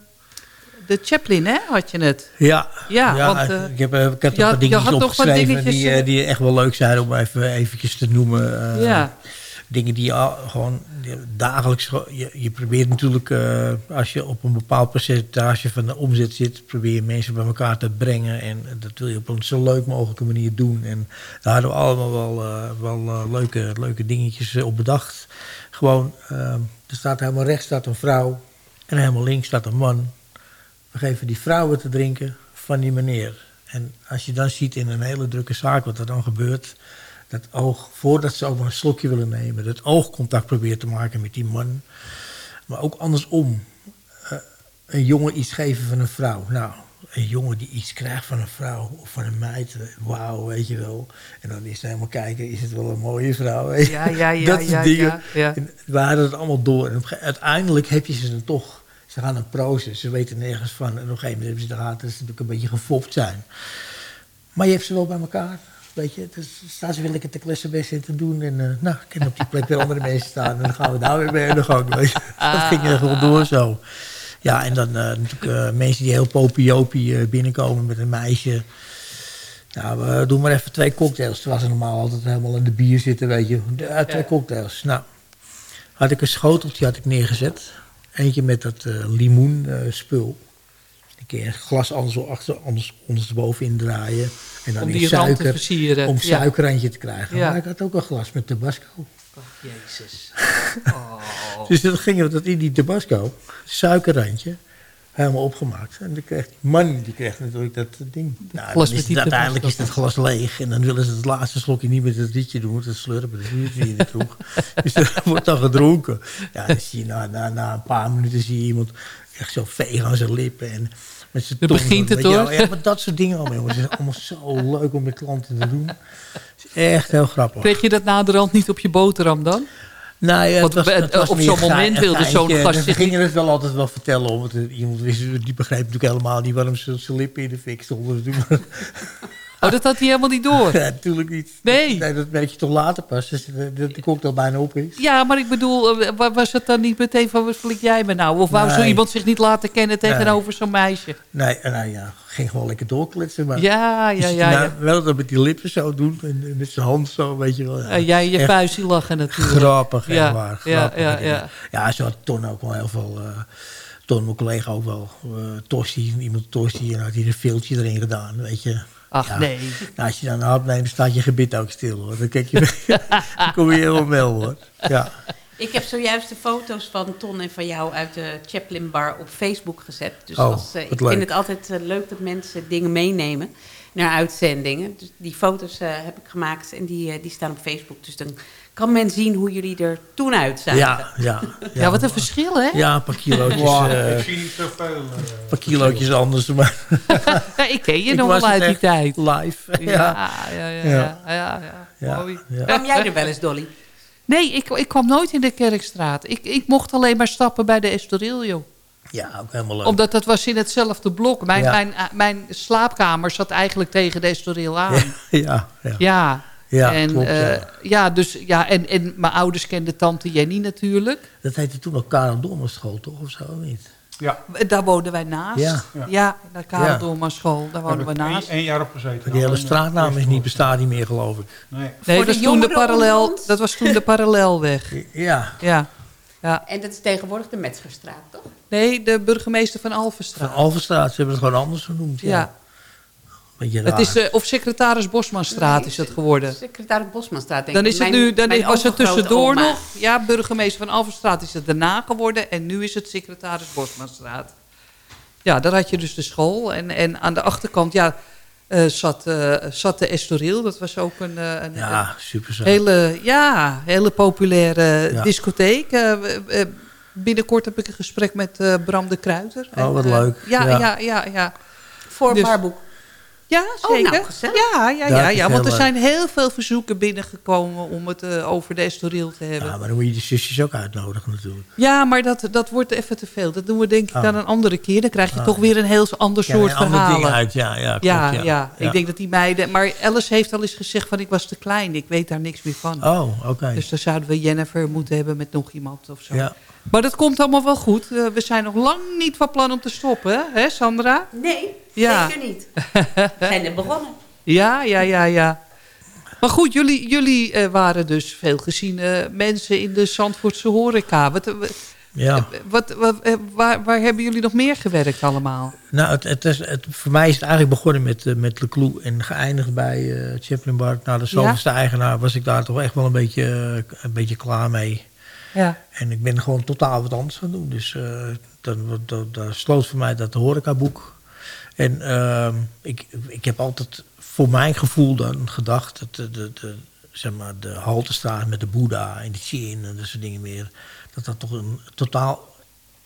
de Chaplin, hè, had je het? Ja, ja, ja want, uh, ik heb, ik heb nog wat dingetjes opgeschreven die, die echt wel leuk zijn om even eventjes te noemen. ja dingen die je gewoon dagelijks... Je, je probeert natuurlijk, uh, als je op een bepaald percentage van de omzet zit... probeer je mensen bij elkaar te brengen. En dat wil je op een zo leuk mogelijke manier doen. En daar hadden we allemaal wel, uh, wel uh, leuke, leuke dingetjes op bedacht. Gewoon, er staat helemaal rechts staat een vrouw en helemaal links staat een man. We geven die vrouwen te drinken van die meneer. En als je dan ziet in een hele drukke zaak wat er dan gebeurt dat oog, voordat ze ook maar een slokje willen nemen, dat oogcontact probeert te maken met die man. Maar ook andersom. Uh, een jongen iets geven van een vrouw. Nou, een jongen die iets krijgt van een vrouw of van een meid. Wauw, weet je wel. En dan is het helemaal kijken, is het wel een mooie vrouw? Ja, ja, ja. dat soort dingen. Ja, we hadden het allemaal door. En uiteindelijk heb je ze dan toch. Ze gaan een proces, ze weten nergens van. En op een gegeven moment hebben ze de gaten dat ze natuurlijk een beetje gefopt zijn. Maar je hebt ze wel bij elkaar. Weet je, dus willen te klussen in te doen. En uh, nou, ik kan op die plek weer andere mensen staan. En dan gaan we daar weer mee aan de gang. Weet je. Dat ging er gewoon door zo. Ja, en dan uh, natuurlijk uh, mensen die heel popiopie binnenkomen met een meisje. Nou, we doen maar even twee cocktails. Terwijl ze normaal altijd helemaal in de bier zitten, weet je. De, twee cocktails. Nou, had ik een schoteltje had ik neergezet. Eentje met dat limoenspul. Een glas anders, achter, anders ondersteboven draaien. En dan om die suiker, te versieren. Om suikerrandje te krijgen. Ja. Maar ik had ook een glas met tabasco. Oh, jezus. Oh. dus dan ging dat in die tabasco, suikerrandje, helemaal opgemaakt. En dan kreeg die man, die kreeg natuurlijk dat ding. Nou, is uiteindelijk is het glas leeg. En dan willen ze het laatste slokje niet met het rietje doen. Het slurpen, dat duurt niet in de kroeg. dus dat wordt dan gedronken. Ja, dan zie je na, na, na een paar minuten zie je iemand echt zo veeg aan zijn lippen. En met zijn tong. begint het hoor. Ja, maar dat soort dingen allemaal. Het is allemaal zo leuk om met klanten te doen. Het is echt heel grappig. Kreeg je dat naderhand niet op je boterham dan? Nou ja, Want, was, op zo'n moment wilde zo'n gast zich... gingen het wel altijd wel vertellen. Want iemand wist, die begreep natuurlijk helemaal niet waarom ze zijn lippen in de fik stonden. Oh, dat had hij helemaal niet door? Ja, natuurlijk niet. Nee. nee dat merk je toch later pas, als de, de, de al bijna op is. Ja, maar ik bedoel, eh, was het dan niet meteen van, wat flik jij me nou? Of wou zo iemand zich niet laten kennen tegenover zo'n meisje? Nee, nou ja, ging gewoon lekker doorkletsen. Maar ja, ja, ja, nou, ja. Wel dat met die lippen zo doen en met zijn hand zo, weet je wel. Ja, jij je vuistje lachen natuurlijk. Grappig, ja, waar. Grappig, ja, ja, ja. Ja, zo had Ton ook wel heel veel... Uh, Ton, mijn collega ook wel. Uh, Tosti, iemand Tosti, en had hij een filtje erin gedaan, weet je. Ach, nee. Nou, als je dan een hap neemt, staat je gebit ook stil, hoor. Dan, kijk je, dan kom je helemaal wel, hoor. Ja. Ik heb zojuist de foto's van Ton en van jou uit de Chaplin Bar op Facebook gezet. Dus oh, als, uh, ik vind het altijd uh, leuk dat mensen dingen meenemen naar uitzendingen. Dus die foto's uh, heb ik gemaakt en die, die staan op Facebook. Dus dan kan men zien hoe jullie er toen uitzagen. Ja, ja, ja. ja wat een verschil, hè? Ja, een paar kilootjes. Wow, uh, ik zie niet zoveel. Uh, een paar kilootjes anders. Maar ja, ik ken je nog wel uit die tijd. Live. Ja, ja, ja. ja, ja, ja, Mooi. Kwam jij er wel eens, Dolly? Nee, ik, ik kwam nooit in de Kerkstraat. Ik, ik mocht alleen maar stappen bij de Estoril, Ja, ook helemaal leuk. Omdat dat was in hetzelfde blok. Mijn, mijn, mijn slaapkamer zat eigenlijk tegen de Estoril aan. Ja, ja. ja. Ja, en, klopt, ja. Uh, ja. dus, ja en, en mijn ouders kenden tante Jenny natuurlijk. Dat heette toen nog Karel Dormerschool, toch? Of zo, niet? Ja. Daar woonden wij naast. Ja, ja. de Karel ja. Dormerschool, daar woonden we naast. Eén jaar op gezeten. Die hele straatnaam is niet, bestaat niet meer, geloof ik. Nee, nee dat, was toen de parallel, dat was toen de parallelweg. Ja. ja. Ja. En dat is tegenwoordig de Metzgerstraat, toch? Nee, de burgemeester van Alvenstraat. Van Alvenstraat, ze hebben het gewoon anders genoemd. Ja. Het is, uh, of secretaris Bosmanstraat is het geworden. Secretaris Bosmanstraat, denk dan is het nu, Dan was het tussendoor nog. Ja, burgemeester van Alverstraat is het daarna geworden. En nu is het secretaris Bosmanstraat. Ja, daar had je dus de school. En, en aan de achterkant, ja, eh, zat, eh, zat de Estoril. Dat was ook een, eh, een, Ja, een hele, ja, hele populaire Ja. discotheek. Eh, eh, binnenkort heb ik een gesprek met eh, Bram de Kruiter. Oh, wat En, eh, leuk. Ja, Ja. ja, ja. ja, Voor Dus-. Ja, Oh, zeker. nou, ja, ja, ja, ja, want er leuk. zijn heel veel verzoeken binnengekomen om het eh, over de Estoril te hebben. Ja, maar dan moet je de zusjes ook uitnodigen natuurlijk. Ja, maar dat, dat wordt even te veel. Dat doen we denk ik Oh. dan een andere keer. Dan krijg je Oh. toch weer een heel ander Ja, soort uit, ja, ja, klopt, ja, ja. ja. Ja. ik denk dat die meiden... Maar Alice heeft al eens gezegd van ik was te klein. Ik weet daar niks meer van. Oh, oké. Dus dan zouden we Jennifer moeten hebben met nog iemand of zo. Ja. Maar dat komt allemaal wel goed. Eh, we zijn nog lang niet van plan om te stoppen, hè Sandra? Nee, Ja. zeker niet. We zijn er begonnen. Ja, ja, ja, ja. Maar goed, jullie, jullie eh, waren dus veel geziene mensen in de Zandvoortse horeca. Wat, eh, Ja. wat, wat, waar, waar hebben jullie nog meer gewerkt allemaal? Nou, het, het is, het, voor mij is het eigenlijk begonnen met, uh, met Leclou en geëindigd bij uh, Chaplin Bar. Nou, de zoveelste eigenaar was ik daar toch echt wel een beetje, uh, een beetje klaar mee. Ja. En ik ben gewoon totaal wat anders gaan doen. Dus uh, dan, dan, dan sloot voor mij dat horecaboek. En uh, ik, ik heb altijd voor mijn gevoel dan gedacht... dat de, de, de, zeg maar, de Haltestraat met de Boeddha en de Chin en dat soort dingen meer... dat dat toch een totaal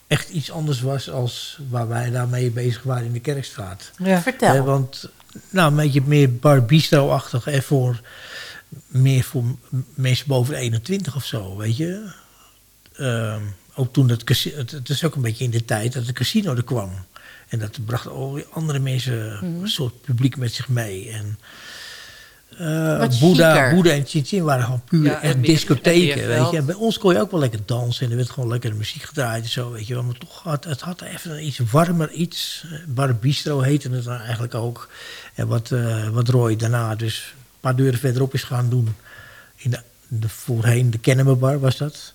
echt iets anders was... als waar wij daarmee bezig waren in de Kerkstraat. Ja. Vertel. Eh, want nou, een beetje meer bar bistro-achtig... en voor, meer voor mensen boven de 21 of zo, weet je... Uh, ook toen het casino, het, het is ook een beetje in de tijd dat het casino er kwam. En dat bracht alweer andere mensen, mm -hmm. een soort publiek met zich mee. En uh, Boeddha, Boeddha en Chin Chin waren gewoon puur ja, echt discotheken. Weet je. En bij ons kon je ook wel lekker dansen en er werd gewoon lekker de muziek gedraaid en zo. Weet je. Maar toch had het had even iets warmer iets. Bar Bistro heette het dan eigenlijk ook. En wat, uh, wat Roy daarna dus een paar deuren verderop is gaan doen. In de, de voorheen de Kennemer Bar was dat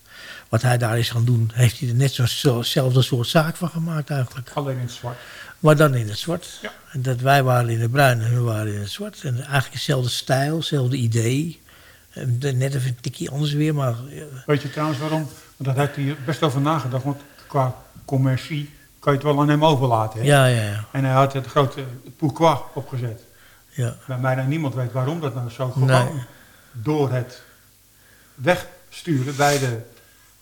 wat hij daar is gaan doen, heeft hij er net zo'nzelfde soort zaak van gemaakt eigenlijk. Alleen in het zwart. Maar dan in het zwart. Ja. En dat wij waren in het bruin en we waren in het zwart. En eigenlijk hetzelfde stijl, hetzelfde idee. Net even een tikje anders weer, maar... Weet je trouwens waarom? Want daar heeft hij best over nagedacht. Want qua commercie kan je het wel aan hem overlaten. Hè? Ja, ja, ja. En hij had het grote pourquoi opgezet. Ja. Bij mij dan niemand weet waarom dat nou zo gewoon. Nee. Door het wegsturen bij de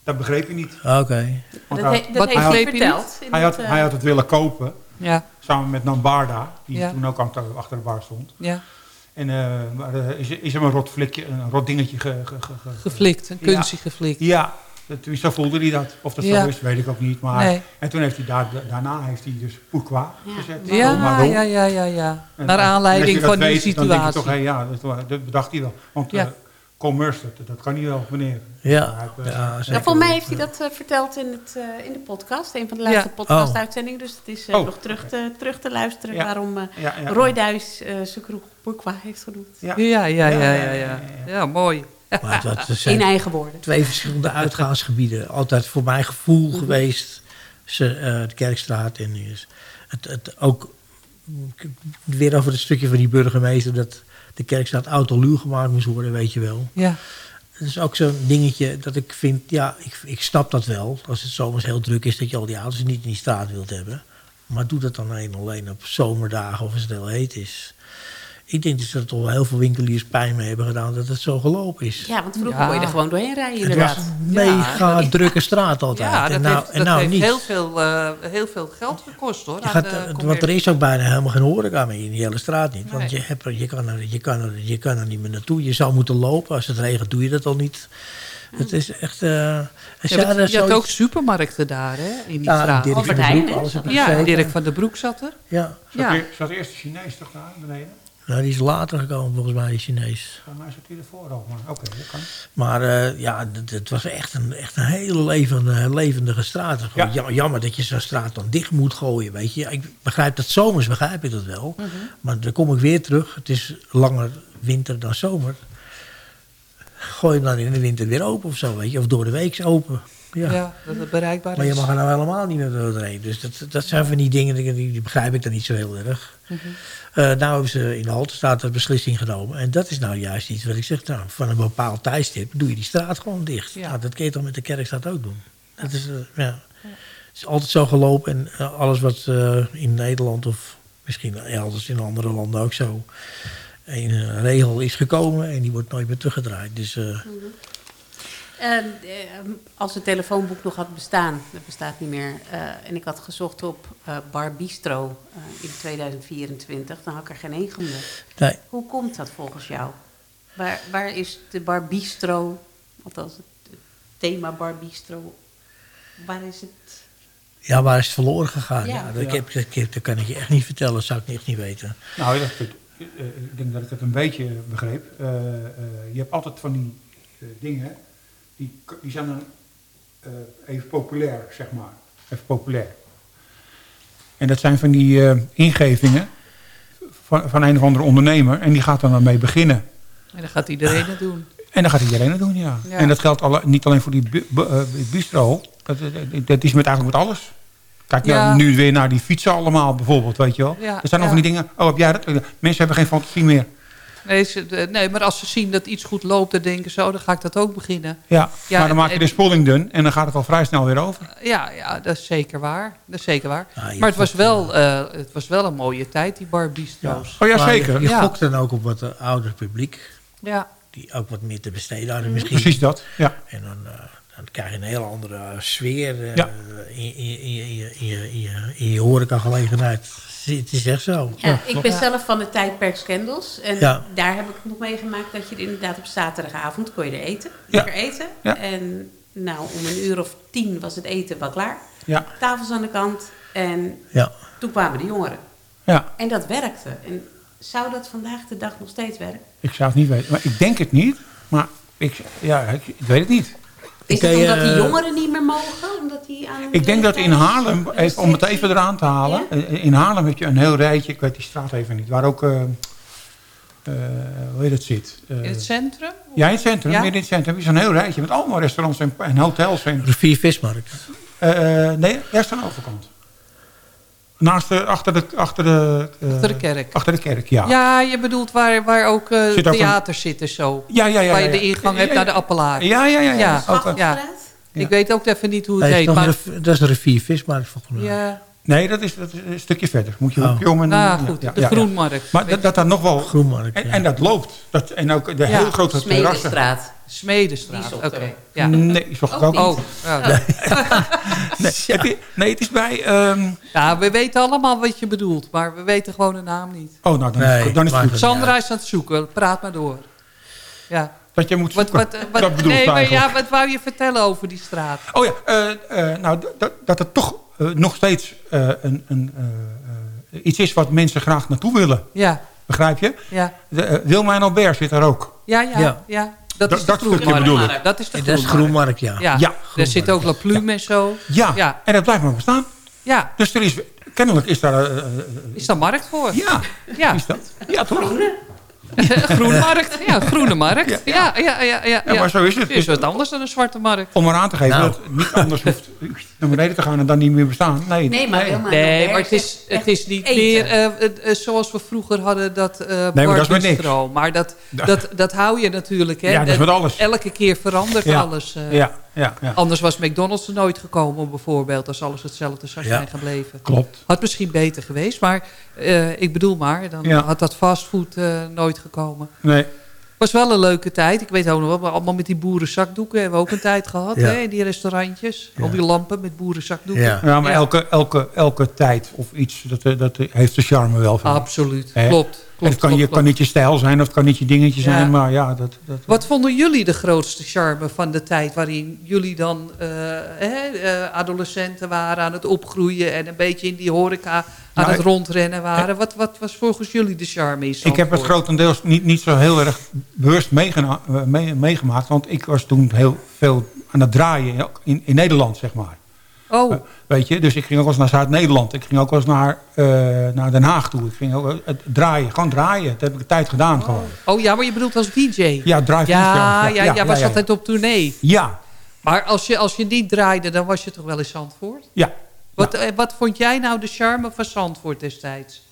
dat begreep je niet. Oké. Okay. Dat, hij, dat heeft hij verteld. Hij had, hij had het willen kopen. Ja. Samen met Nambarda, die ja. toen ook achter de bar stond. Ja. En uh, maar, uh, is, is hem een rot flikje, een rot dingetje ge, ge, ge, geflikt, een kunstje ja. geflikt. Ja, dat, zo voelde hij dat. Of dat ja. zo is, weet ik ook niet. Maar, nee. En toen heeft hij daar, daarna heeft hij dus pourquoi gezet. Ja, ja, ja, ja, ja. Naar aanleiding van weet, die situatie. Dan denk je toch, hey, ja, dat, dat bedacht hij wel. Want ja. uh, commerce, dat, dat kan hij wel, meneer. Ja, ja, ja Volgens mij heeft hij dat uh, verteld in, het, uh, in de podcast. Een van de laatste ja. podcast-uitzendingen. Dus het is uh, oh. nog terug te, terug te luisteren. Ja. Waarom Roy Duis zijn kroeg Pourquoi heeft genoemd. Ja, ja, ja, ja. ja, ja, ja. mooi. Maar dat in eigen woorden. Twee verschillende uitgaansgebieden. Altijd voor mijn gevoel mm -hmm. geweest. de Kerkstraat en het, het ook weer over het stukje van die burgemeester... dat de Kerkstraat autoluw gemaakt moest worden, weet je wel. Ja. Het is ook zo'n dingetje dat ik vind, ja, ik, ik snap dat wel. Als het zomers heel druk is, dat je al die auto's niet in die straat wilt hebben. Maar doe dat dan alleen, alleen op zomerdagen of als het heel heet is. Ik denk dat er toch wel heel veel winkeliers pijn mee hebben gedaan dat het zo gelopen is. Ja, want vroeger ja. kon je er gewoon doorheen rijden inderdaad. Het was een mega ja. drukke straat altijd. Ja, dat en nou, heeft, en nou heeft niet. Heel, veel, uh, heel veel geld gekost hoor. Gaat, want er is ook bijna helemaal geen horeca meer in die hele straat niet. Want nee. je, hebt, je, kan er, je, kan er, je kan er niet meer naartoe. Je zou moeten lopen. Als het regent doe je dat al niet. Het is echt... Uh, ja, je had ook supermarkten daar, hè? In die ja, straat. Dirk van de Broek, alles ja, Dirk van de Broek zat er. Ja. Zat, ja. Er, zat eerst de Chinees toch daar beneden? Nou, die is later gekomen volgens mij, die Chinees. Volgens mij zat hij ervoor al, maar oké, okay, dat kan. Maar uh, ja, het was echt een, echt een hele levende, levendige straat. Ja. Jammer, jammer dat je zo'n straat dan dicht moet gooien, weet je. Ik begrijp dat zomers, begrijp ik dat wel. Mhm. Maar dan kom ik weer terug. Het is langer winter dan zomer. Gooi hem dan in de winter weer open of zo, weet je. Of door de week open. Ja. ja, dat het bereikbaar maar is. je mag er nou helemaal niet meer doorheen. Dus dat, dat zijn van die dingen, die, die begrijp ik dan niet zo heel erg. Mm -hmm. uh, nou hebben ze in de Haltestraat een beslissing genomen. En dat is nou juist iets wat ik zeg. Nou, van een bepaald tijdstip doe je die straat gewoon dicht. Ja. Nou, dat kun je toch met de Kerkstraat ook doen. Dat is, uh, ja. Het is altijd zo gelopen. En uh, alles wat in Nederland of misschien elders in andere landen ook zo. Een regel is gekomen en die wordt nooit meer teruggedraaid. Dus, uh, als het telefoonboek nog had bestaan, dat bestaat niet meer, uh, en ik had gezocht op Bar Bistro in 2024, dan had ik er geen één gevonden. Nee. Hoe komt dat volgens jou? Waar, waar is de Bar Bistro, althans het thema Bar Bistro, waar is het... Ja, waar is het verloren gegaan? Ja. Ja, dat, ik heb, dat, ik- dat kan ik je echt niet vertellen, dat zou ik echt niet weten. Nou, dat, eh, ik denk dat ik het een beetje begreep. Eh, eh, je hebt altijd van die eh, dingen, die, die zijn dan eh, even populair, zeg maar. Even populair. En dat zijn van die eh, ingevingen van, van een of andere ondernemer. En die gaat dan ermee beginnen. En dan gaat iedereen het doen. En dan gaat iedereen het doen, ja. Ja. En dat geldt alle, niet alleen voor die bu- bu- eh, bistro. Dat, dat- is met eigenlijk met alles. Kijk nou, nu weer naar die fietsen allemaal bijvoorbeeld, weet je wel. Ja, Er zijn nog van die dingen. Oh, heb jij dat? Mensen hebben geen fantasie meer. Nee, ze- de- nee, maar als ze zien dat iets goed loopt, dan denken ze, oh, dan ga ik dat ook beginnen. Ja, Ja, maar dan en- maak je de spulling dun en dan gaat het al vrij snel weer over. Ja, ja, dat is zeker waar. Dat is zeker waar. Ja, je maar het was, wel, eh, het was wel een mooie tijd, die barbistro's. Oh ja, Maar zeker. Je, je Ja. gokt dan ook op wat uh, ouder publiek, Ja. die ook wat meer te besteden hadden misschien. Precies dat, ja. En dan, eh, dan krijg je een hele andere sfeer eh, Ja. in, in, in, in, je- in, horecagelegenheid. Het is echt zo. Ja, ik ben zelf van de tijdperk Scandals. En Ja. daar heb ik nog meegemaakt dat je inderdaad op zaterdagavond kon je er eten. Ja. Lekker eten. Ja. En nou, om een uur of tien was het eten wel klaar. Ja, Tafels aan de kant. En Ja. toen kwamen de jongeren. ja. En dat werkte. En zou dat vandaag de dag nog steeds werken? Ik zou het niet weten. Maar ik denk het niet. Maar ik, ja, ik, ik weet het niet. Is het je, omdat die eh, jongeren niet meer mogen? Omdat die aan Ik denk dat in Haarlem, even, om het even eraan te halen. Ja? eh, In Haarlem heb je een heel rijtje, ik weet die straat even niet. Waar ook, eh, eh, hoe heet het zit. Eh, In het centrum? ja, in het centrum. Ja? Midden in het centrum is een heel rijtje met allemaal restaurants en, en hotels. En, Rivier Vismarkt. Eh, eh, nee, eerst aan de overkant. Naast de, achter de, achter de, eh, Achter de kerk. Achter de kerk, ja. Ja, je bedoelt waar, waar ook eh Zit ook een- theaters zitten zo. Ja, ja, ja, waar je ja, de ingang Ja, hebt ja, naar de Appelaar. Ja, ja, ja. ja. Ja. Ook, eh. Ik weet ook even niet hoe het Dat is, heet. Maar, dat is een Rivier Vismarkt volgens mij. ja, nee, dat is, dat is een stukje verder. Moet je Oh. hoekje om en nou ja, goed, ja, de ja, ja. Groenmarkt. Maar dat, dat daar nog wel... Groenmarkt. En, ja. en dat loopt. Dat, en ook de Ja. heel grote terrassen. Smedestraat. Smedestraat, oké. zocht. Ja. Nee, zocht ik ook Oh, niet. ja. Nee, heb je- nee, het is bij... ehm, Ja, we weten allemaal wat je bedoelt, maar we weten gewoon de naam niet. oh, nou, dan, is, Nee, het- dan is het goed. Sandra is aan het zoeken, praat maar door. Ja. Dat je moet Wat, zoeken. wat, wat, dat bedoel nee, maar ja, wat wou je vertellen over die straat? Oh ja, eh, eh, nou, dat, dat het toch nog steeds eh, een, een, eh, eh, iets is wat mensen graag naartoe willen. Ja, Begrijp je? ja, De, eh, Wilma en Albert zit daar ook. ja, ja. ja. Ja. Dat, Dat- is dat de stukje Groenmarkt. bedoel ik. Dat is de En dat is Groenmarkt. Groenmarkt, ja. Ja, Ja, er zit ook La Plume en zo. Ja, Ja. en dat blijft maar bestaan. Ja, Dus er is, kennelijk is daar... eh, eh, is daar markt voor? ja, Ja, is dat? Ja, toch? Ja, groene markt. Ja, Ja, ja, ja. ja, ja, Ja, maar zo is het. Het is wat anders dan een zwarte markt. Om eraan te geven Nou. dat het niet anders hoeft naar beneden te gaan en dan niet meer bestaan. Nee, Nee, maar Nee, het is, het is niet eten. meer eh, eh, zoals we vroeger hadden dat eh maar dat is met barbistro. Maar dat, dat, dat hou je natuurlijk. Hè? Ja, dat is met alles. Elke keer verandert Ja. alles. eh. Ja, ja, ja. Anders was McDonald's er nooit gekomen bijvoorbeeld. Als alles hetzelfde zou Ja. zijn gebleven. Klopt. Had misschien beter geweest. Maar eh, ik bedoel maar, dan Ja. had dat fastfood eh, nooit gekomen. Nee. was wel een leuke tijd. Ik weet ook nog wel, allemaal met die boerenzakdoeken hebben we ook een tijd gehad. Ja. Hè, in die restaurantjes. Ja. Al die lampen met boerenzakdoeken. Ja. Ja, maar Ja. Elke, elke, elke tijd of iets, dat, eh, dat heeft de charme wel van. Absoluut, Hè? klopt. Klopt, het kan, klopt, je, klopt. kan niet je stijl zijn of het kan niet je dingetje Ja. zijn, maar ja, dat... dat Wat vonden jullie de grootste charme van de tijd waarin jullie dan eh, hè, eh, adolescenten waren aan het opgroeien en een beetje in die horeca aan Nou, het ik- rondrennen waren? Wat, wat was volgens jullie de charme ik heb het grotendeels niet, niet zo heel erg bewust eh, mee- meegemaakt, want ik was toen heel veel aan het draaien in, in Nederland, zeg maar. Oh, Eh, Weet je, dus ik ging ook wel eens naar Zuid-Nederland. Ik ging ook wel eens naar, eh, naar Den Haag toe. Ik ging ook het draaien, gewoon draaien. Dat heb ik een tijd gedaan gewoon. oh ja, maar je bedoelt als DJ? Ja, drive ja, DJ. ja, ja, was altijd op tournee. Ja, Maar als je, als je niet draaide, dan was je toch wel in Zandvoort? ja. Wat, eh, wat vond jij nou de charme van Zandvoort destijds?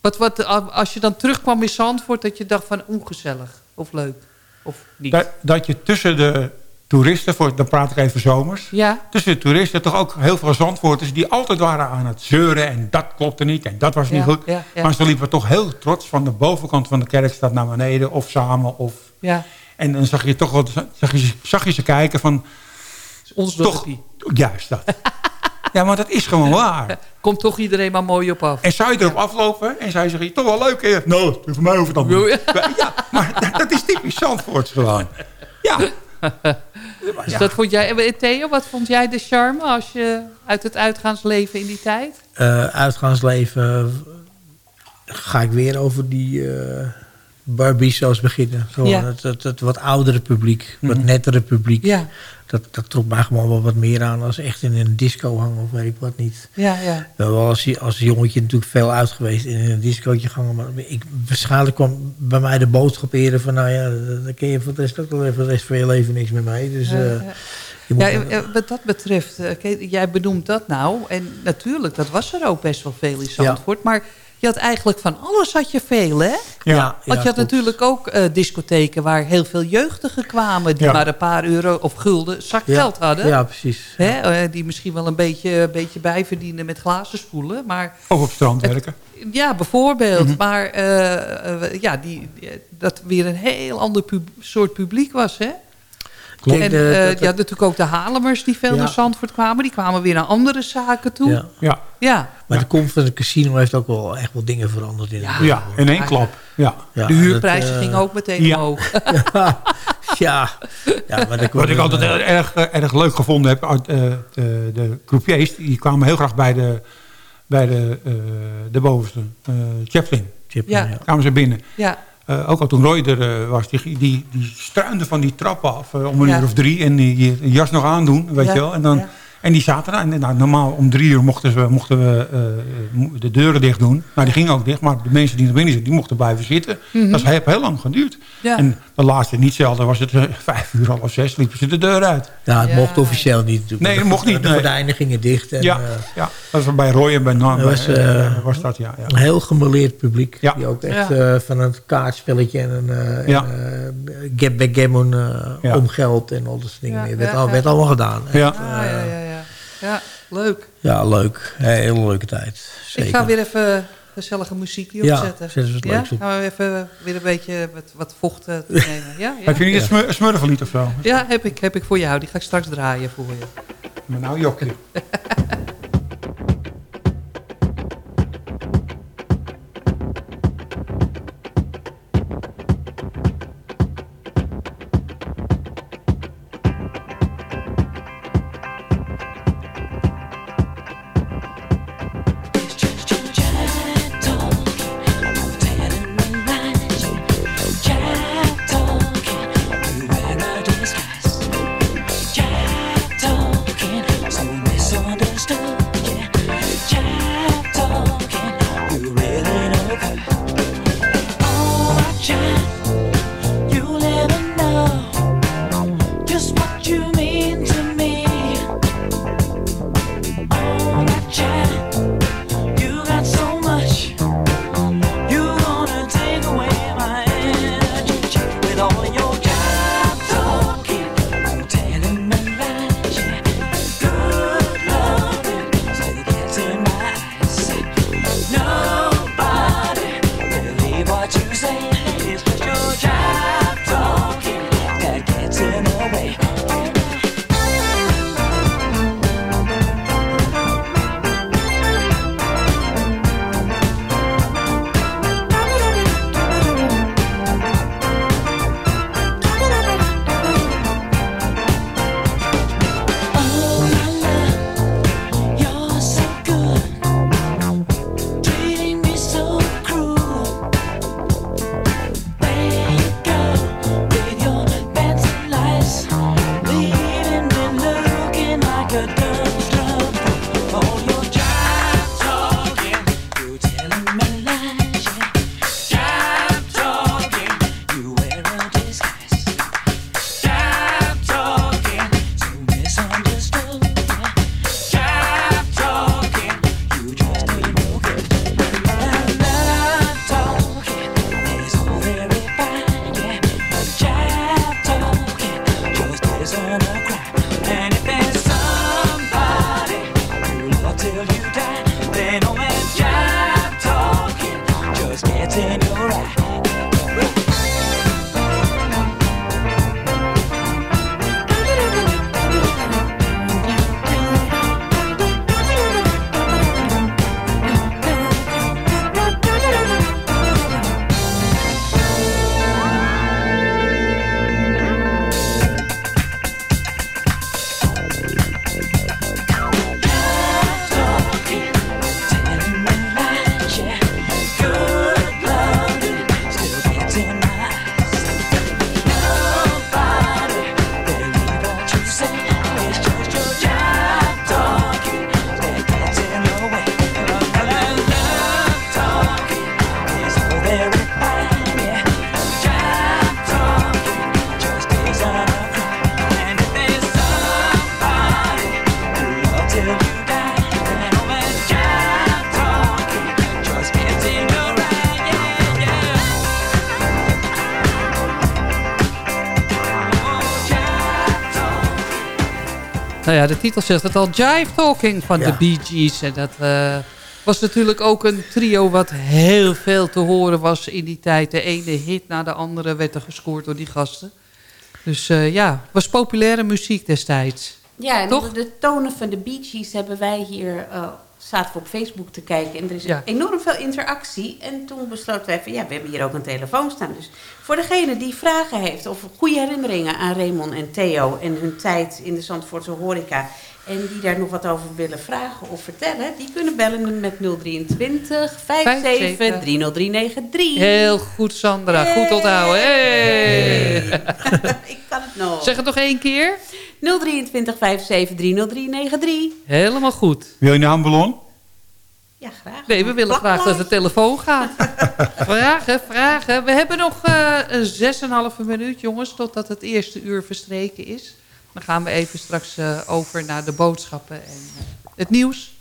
Wat, wat, eh, als je dan terugkwam in Zandvoort, dat je dacht van ongezellig of leuk? Of niet? Dat, dat je tussen de toeristen, voor, dan praat ik even zomers. Ja. Tussen de toeristen toch ook heel veel zandvoorters die altijd waren aan het zeuren. En dat klopte niet en dat was niet Ja, goed. ja, ja. Maar ze liepen toch heel trots van de bovenkant van de kerkstad naar beneden. Of samen. Of, Ja. en dan zag je toch wat, zag je, zag je ze kijken van... Ons toch. Juist dat. ja, maar dat is gewoon waar. Komt toch iedereen maar mooi op af. En zou je erop aflopen en zou je zeggen, toch wel leuk hè? Nou, voor mij hoeft het dan niet. Ja, maar dat is typisch Zandvoort gewoon. Ja. Dus dat vond jij, Theo, wat vond jij de charme als je uit het uitgaansleven in die tijd? Eh, uitgaansleven ga ik weer over die eh Barbie's beginnen. Ja. het, het, het wat oudere publiek, wat Mhm. nettere publiek. Ja. Dat, dat trok mij gewoon wel wat meer aan als echt in een disco hangen of weet ik wat niet. Ja, ja. Wel als, als jongetje natuurlijk veel uit geweest in een discootje gangen. Maar ik, waarschijnlijk kwam bij mij de boodschap eerder van... nou ja, dan kun je voor de rest ook wel even de rest van je leven niks meer mee. Dus, Ja, eh, ja. eh, wat dat betreft, eh, jij benoemt dat nou. En natuurlijk, dat was er ook best wel veel in Zandvoort. Maar je had eigenlijk van alles had je veel, hè? Ja, Want je had klopt. natuurlijk ook eh, discotheken waar heel veel jeugdigen kwamen... die Ja. maar een paar euro of gulden zak Ja, geld hadden. ja, precies. Hè? eh, die misschien wel een beetje, beetje bijverdienen met glazen spoelen. Maar Of op strand werken. ja, bijvoorbeeld. Mhm. Maar eh, ja, die, die- dat weer een heel ander pub- soort publiek was, hè? Klopt. En eh, dat- je had natuurlijk ook de Halemers die veel Ja. naar Zandvoort kwamen. Die kwamen weer naar andere zaken toe. Ja. Ja. Ja. Maar de komst van het casino heeft ook wel echt wel dingen veranderd. In het Ja, in één klap. Ja. Ja, de huurprijzen dat, eh, gingen ook meteen ja. omhoog. ja, ja. ja, maar dat Wat ik altijd erg, eh, erg leuk gevonden heb, uit, eh, de, de croupiers, die kwamen heel graag bij de, bij de, eh, de bovenste, eh Chaplin. Chaplin, Ja. ja. Kwamen ze binnen. Ja, Eh, ook al toen Roy er eh, was, die, die, die struinde van die trap af eh, om een Ja. uur of drie. En die, die jas nog aandoen, weet Ja, je wel. En, dan, ja. En die zaten daar. En, nou, normaal om drie uur mochten, we, mochten we eh, de deuren dicht doen. Nou, die gingen ook dicht. Maar de mensen die er binnen zitten, die mochten blijven zitten. Dat heeft heel lang geduurd. Mhm. Ja. En de laatste, niet zelden, was het eh, vijf uur, half zes, liepen ze de deur uit. Ja, het Ja. mocht officieel niet natuurlijk. Nee, dat mocht niet, De nee. gordijnen gingen dicht. En, ja, eh, ja, dat was bij Roy en bij Nam. Dat was, eh, eh, was dat, ja. ja. Een heel gemeleerd publiek. Ja. Die ook echt Ja. eh, van een kaartspelletje en een eh Ja. en, eh, backgammon eh Ja. om geld en al dat soort dingen. Meer. werd, al, werd allemaal gedaan. Ja. Ja, eh, ja, ja, ja. Ja, leuk. ja, leuk. Hele leuke tijd. Zeker. Ik ga weer even gezellige muziek hier Ja, opzetten. zetten we het ja? Gaan we even weer een beetje wat, wat vocht eh, nemen. Ja, ja. Heb je niet een smur- smurfenlied of zo? ja heb, ik, heb ik voor jou. Die ga ik straks draaien voor je. Maar nou jokken. Nou ja, de titel zegt het al. Jive Talking van Ja. de Bee Gees. En dat eh, was natuurlijk ook een trio wat heel veel te horen was in die tijd. De ene hit na de andere werd er gescoord door die gasten. Dus eh, ja, was populaire muziek destijds. Ja, en Toch? de tonen van de Bee Gees hebben wij hier... zaten we op Facebook te kijken en er is Ja. enorm veel interactie. En toen besloten wij van, ja, we hebben hier ook een telefoon staan. Dus voor degene die vragen heeft of goede herinneringen aan Raymond en Theo... en hun tijd in de Zandvoortse horeca... en die daar nog wat over willen vragen of vertellen... die kunnen bellen met 023 57 30393. Heel goed, Sandra. Goed onthouden. Hey. Ik kan het nog. Zeg het nog één keer. 023 57 30393. Helemaal goed. Wil je nou een ballon? Ja, graag. Nee, we willen graag dat de telefoon gaat. vragen, vragen. We hebben nog eh een 6,5 minuut, jongens, totdat het eerste uur verstreken is. Dan gaan we even straks eh, over naar de boodschappen en eh, het nieuws.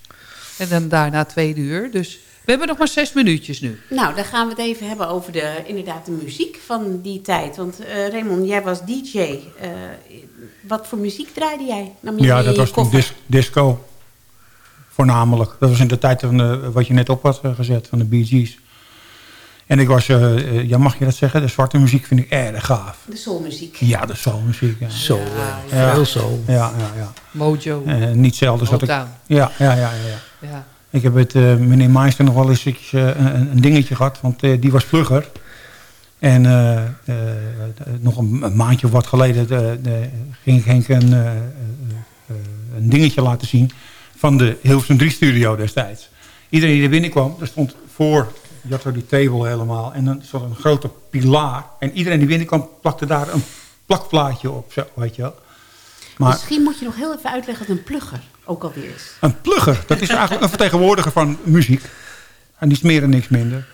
En dan daarna tweede uur. Dus we hebben nog maar zes minuutjes nu. Nou, dan gaan we het even hebben over de, inderdaad de muziek van die tijd. Want eh Raymond, jij was DJ. Wat voor muziek draaide jij? Nam je Ja, dat was toen dis- disco. Voornamelijk. Dat was in de tijd van de, wat je net op had eh, gezet, van de Bee Gees. En ik was, eh, eh, ja mag je dat zeggen, de zwarte muziek vind ik erg gaaf. De soulmuziek. Ja, de soulmuziek. Ja. Zo, Ja. veel zo. Ja, ja, ja. Mojo. Eh, niet zelden zat ik... Ja, ja, ja, ja. ja. Ja. Ik heb met eh, meneer Meister nog wel eens een, een dingetje gehad, want eh, die was plugger. En eh, eh, nog een, een maandje of wat geleden eh, eh, ging, ging ik een, een dingetje laten zien van de Hilversum 3 studio destijds. Iedereen die er binnenkwam, er stond voor, je had die table helemaal, en dan stond een grote pilaar. En iedereen die binnenkwam plakte daar een plakplaatje op, zo, weet je wel. Maar Misschien moet je nog heel even uitleggen wat een plugger ook alweer is. een plugger, dat is eigenlijk een vertegenwoordiger van muziek. En die is meer en niks minder.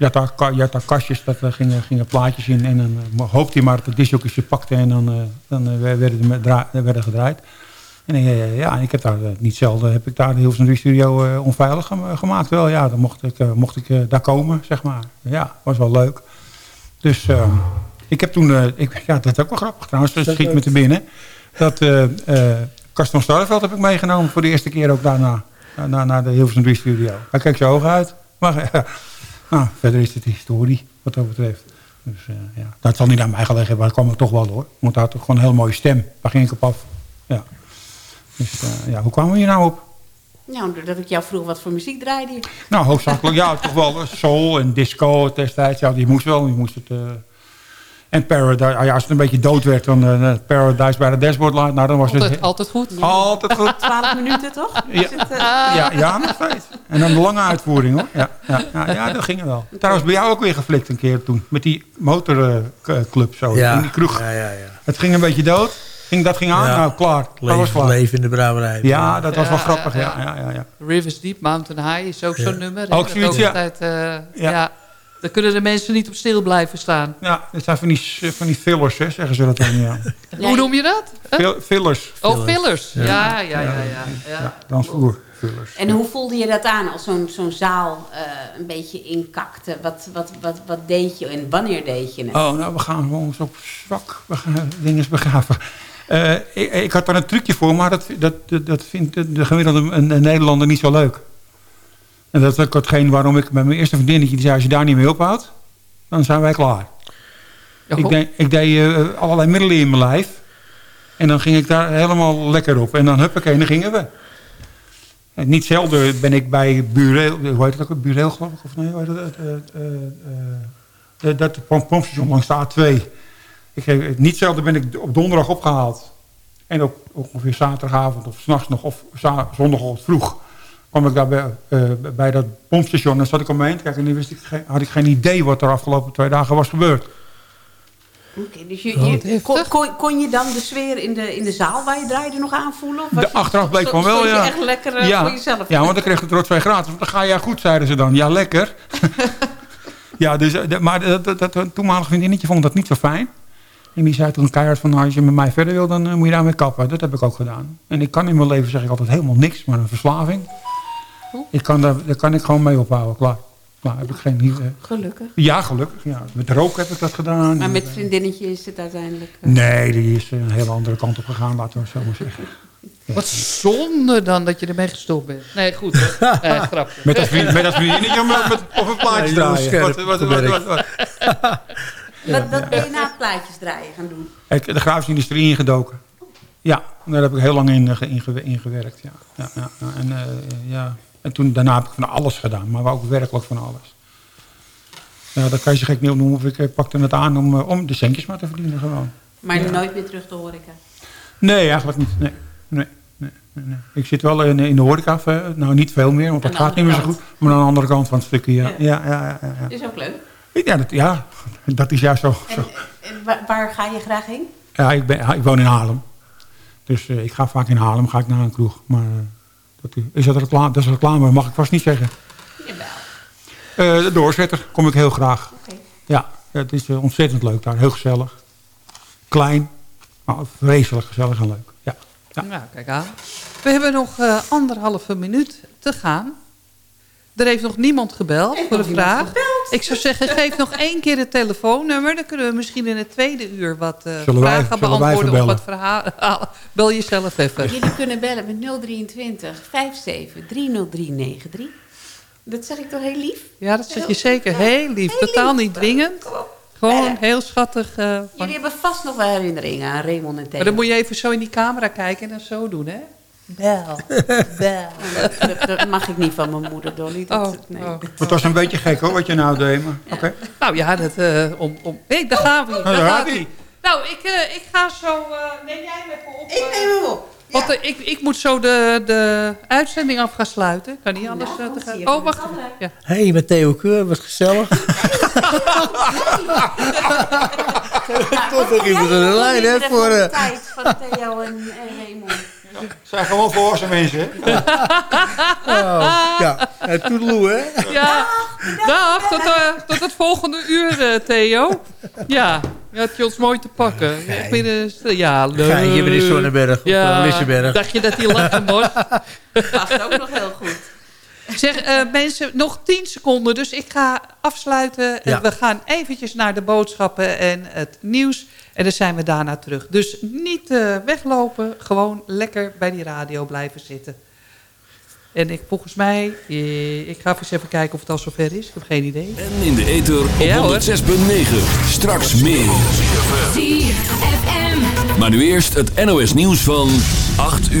Je had daar, je had daar kastjes, daar eh, gingen, gingen plaatjes in. En dan uh, hoopte je maar dat de discjockeys je pakte en dan, eh, dan eh, werden, werden gedraaid. En eh, ja, ik heb daar eh, niet zelden heb ik daar de Hilversum 3 studio eh, onveilig gem- gemaakt. Wel ja, dan mocht ik, eh, mocht ik eh, daar komen, zeg maar. Ja, was wel leuk. Dus eh, ik heb toen, eh, ik, ja, dat is ook wel grappig trouwens, dat schiet me te binnen. Dat eh eh Karsten Starreveld heb ik meegenomen voor de eerste keer ook daarna. Naar, naar de Hilversum 3 studio. Hij kijkt zijn ogen uit. Maar eh, nou, verder is het historie wat dat betreft. Dus eh, ja, dat zal niet aan mij gelegen hebben, maar dat kwam er toch wel door. Want hij had toch gewoon een hele mooie stem. Daar ging ik op af. Ja. Dus eh, ja, hoe kwamen we hier nou op? Nou, doordat ik jou vroeg wat voor muziek draaide je. Nou, hoofdzakelijk ja, toch wel soul en disco destijds. Ja, die moest wel. Die moest het, eh, en Paradise. ah ja, als het een beetje dood werd, dan eh, Paradise bij de Dashboard Light. Nou, dan was Altijd, het altijd goed. altijd goed. 12 minuten toch? Ja. Het, eh, Ja, ja, nog steeds. En dan de lange uitvoering hoor. Ja, ja, ja, ja dat ging wel. Trouwens, bij jou ook weer geflikt een keer toen. Met die motorclub zo. Ja, In die kroeg. ja, ja, ja. Het ging een beetje dood. Ging, dat ging aan. Ja. Nou, klaar. Dat was Leven, klaar. leven in de brouwerij. Ja, dat was wel grappig. ja, Ja, ja. ja, ja, ja. Rivers Deep, Mountain High is ook zo'n nummer. Ook zoiets, ja. altijd, eh, ja. Daar kunnen de mensen niet op stil blijven staan. Ja, het zijn van die, van die fillers, hè, zeggen ze dat dan. Ja. Hoe noem je dat? Huh? Fill- Fillers. Oh, fillers. Ja, ja, ja, ja. ja, Ja, dansvloer. Fillers. En hoe voelde je dat aan als zo'n zo'n zaal eh, een beetje inkakte? Wat, wat, wat, wat deed je en wanneer deed je het? Oh, nou, we gaan gewoon zo zwak we gaan dingen begraven. Eh, ik, ik had daar een trucje voor, maar dat, dat, dat, vindt de, de gemiddelde Nederlander niet zo leuk. En dat is ook hetgeen waarom ik met mijn eerste vriendinnetje, die zei, als je daar niet mee ophoudt, dan zijn wij klaar. Ik, deed- ik deed eh, allerlei middelen in mijn lijf. En dan ging ik daar helemaal lekker op. En dan huppakee, dan gingen we. En niet zelden ben ik bij Bureel, hoe heet het ook, Bureel geloof ik, of nee, hoe heet eh, eh, eh, eh, dat pomp- pompstation langs de A2. Ik, niet zelden ben ik op donderdag opgehaald. En op ongeveer zaterdagavond of s'nachts nog, of zondagochtend vroeg, kwam ik daar bij, eh, bij dat pompstation. Dan zat ik om me heen te kijken en wist ik, had ik geen idee wat er afgelopen twee dagen was gebeurd. Oké, dus je, kon, kon, kon je dan de sfeer in de, in de zaal waar je draaide nog aanvoelen? Of De achteraf bleek van wel, ja. je echt lekker eh, ja. voor jezelf? Ja, want dan kreeg ik er twee gratis. Want dan ga je goed, zeiden ze dan. Ja, lekker. ja, dus, eh, maar dat, dat, dat, dat toenmalige vriendinnetje vond dat niet zo fijn. En die zei toen keihard van, nou, als je met mij verder wil, dan moet je daarmee kappen. Dat heb ik ook gedaan. En ik kan in mijn leven, zeg ik altijd, helemaal niks, maar een verslaving. Ik kan daar, daar kan ik gewoon mee ophouden, klaar. Klaar, heb ik geen... niet, eh, Gelukkig. ja, gelukkig. Ja. Met rook heb ik dat gedaan. Maar met vriendinnetje is het uiteindelijk... eh, Nee, die is een hele andere kant op gegaan, laten we het zo maar zeggen. Wat zonde dan dat je ermee gestopt bent. Nee, goed. hoor. Eh, grapje. Met dat, vriend, met dat vriendinnetje met, of een plaatje draaien. Wat, wat, wat, wat, wat. Wat, wat ben je na plaatjes draaien gaan doen? Ik heb de grafische industrie ingedoken. Ja, daar heb ik heel lang in, eh, in, gewe- in gewerkt. Ja. Ja, ja, ja. En, eh, ja. En toen, daarna heb ik van alles gedaan, maar ook werkelijk van alles. Ja, dat kan je zo gek niet noemen. of Ik pakte het aan om, eh, om de centjes maar te verdienen gewoon. Maar Ja. nooit meer terug te horeca. Nee, eigenlijk niet. Nee, nee, nee, nee. Ik zit wel in, in de horeca. eh, Nou, niet veel meer, want dat gaat niet meer zo goed. Maar aan de andere kant van het stukje, ja. Ja. Ja, ja. Is ook leuk. Ja, dat, ja, dat is juist zo. zo. En waar, waar ga je graag heen? Ja, ik, ben, ik woon in Haarlem. Dus eh, ik ga vaak in Haarlem ga ik naar een kroeg. Maar dat, is dat reclame? Dat is reclame, mag ik vast niet zeggen. Jawel. Eh, de doorzetter kom ik heel graag. Oké. Ja, het is eh, ontzettend leuk daar. Heel gezellig. Klein, maar vreselijk gezellig en leuk. Ja. Ja. Nou, kijk aan. We hebben nog eh, anderhalve minuut te gaan. Er heeft nog niemand gebeld Heeft voor niemand vraag. Ik zou zeggen, geef nog één keer het telefoonnummer. Dan kunnen we misschien in het tweede uur wat eh, Zullen vragen wij beantwoorden of wat verhalen. Bel jezelf even. Jullie kunnen bellen met 023 57 30393. Dat zeg ik toch heel lief? Ja, dat zeg je zeker. Heel lief. Totaal niet dwingend. Gewoon heel schattig. eh, van- Jullie hebben vast nog wel herinneringen aan Raymond en Theo. Maar dan moet je even zo in die camera kijken en dan zo doen, hè? Bel. Bel. dat, dat mag ik niet van mijn moeder, Dolly. Dat, Oh, nee. oh. Het was een beetje gek hoor, wat je nou deed. Maar, oké. Nou ja, dat, eh, om, om... Hé, daar gaan we. Daar daar gaat hij. Nou, ik, eh, ik ga zo... eh, neem jij me even op? Ik neem hem op. Want ik, ik moet zo de, de uitzending af gaan sluiten. Kan niet anders. Te gaan- Oh, wacht. Ja. Hé, hey, met Theo Keur, wat gezellig. Toch nog iemand aan de lijn, hè? Voor, de tijd van Theo en, en Raymond. Zijn gewoon volwassen mensen. hè? oh, ja, hey, toedeloe, hè? Ja, dag. Tot, eh, tot het volgende uur, eh, Theo. Ja, je had je ons mooi te pakken. Ik ben, eh, ja, leuk. Bij de Zonneberg, of Ja, Lissenberg. dacht je dat hij lachen moest? Past ook nog heel goed. Zeg, eh, mensen, nog 10 seconden. Dus ik ga afsluiten. En Ja. we gaan eventjes naar de boodschappen en het nieuws. En dan zijn we daarna terug. Dus niet eh, weglopen. Gewoon lekker bij die radio blijven zitten. En ik, volgens mij, eh, ik ga eens even kijken of het al zover is. Ik heb geen idee. En in de ether op Ja, hoor. 106.9. Straks meer. Maar nu eerst het NOS nieuws van 8 uur.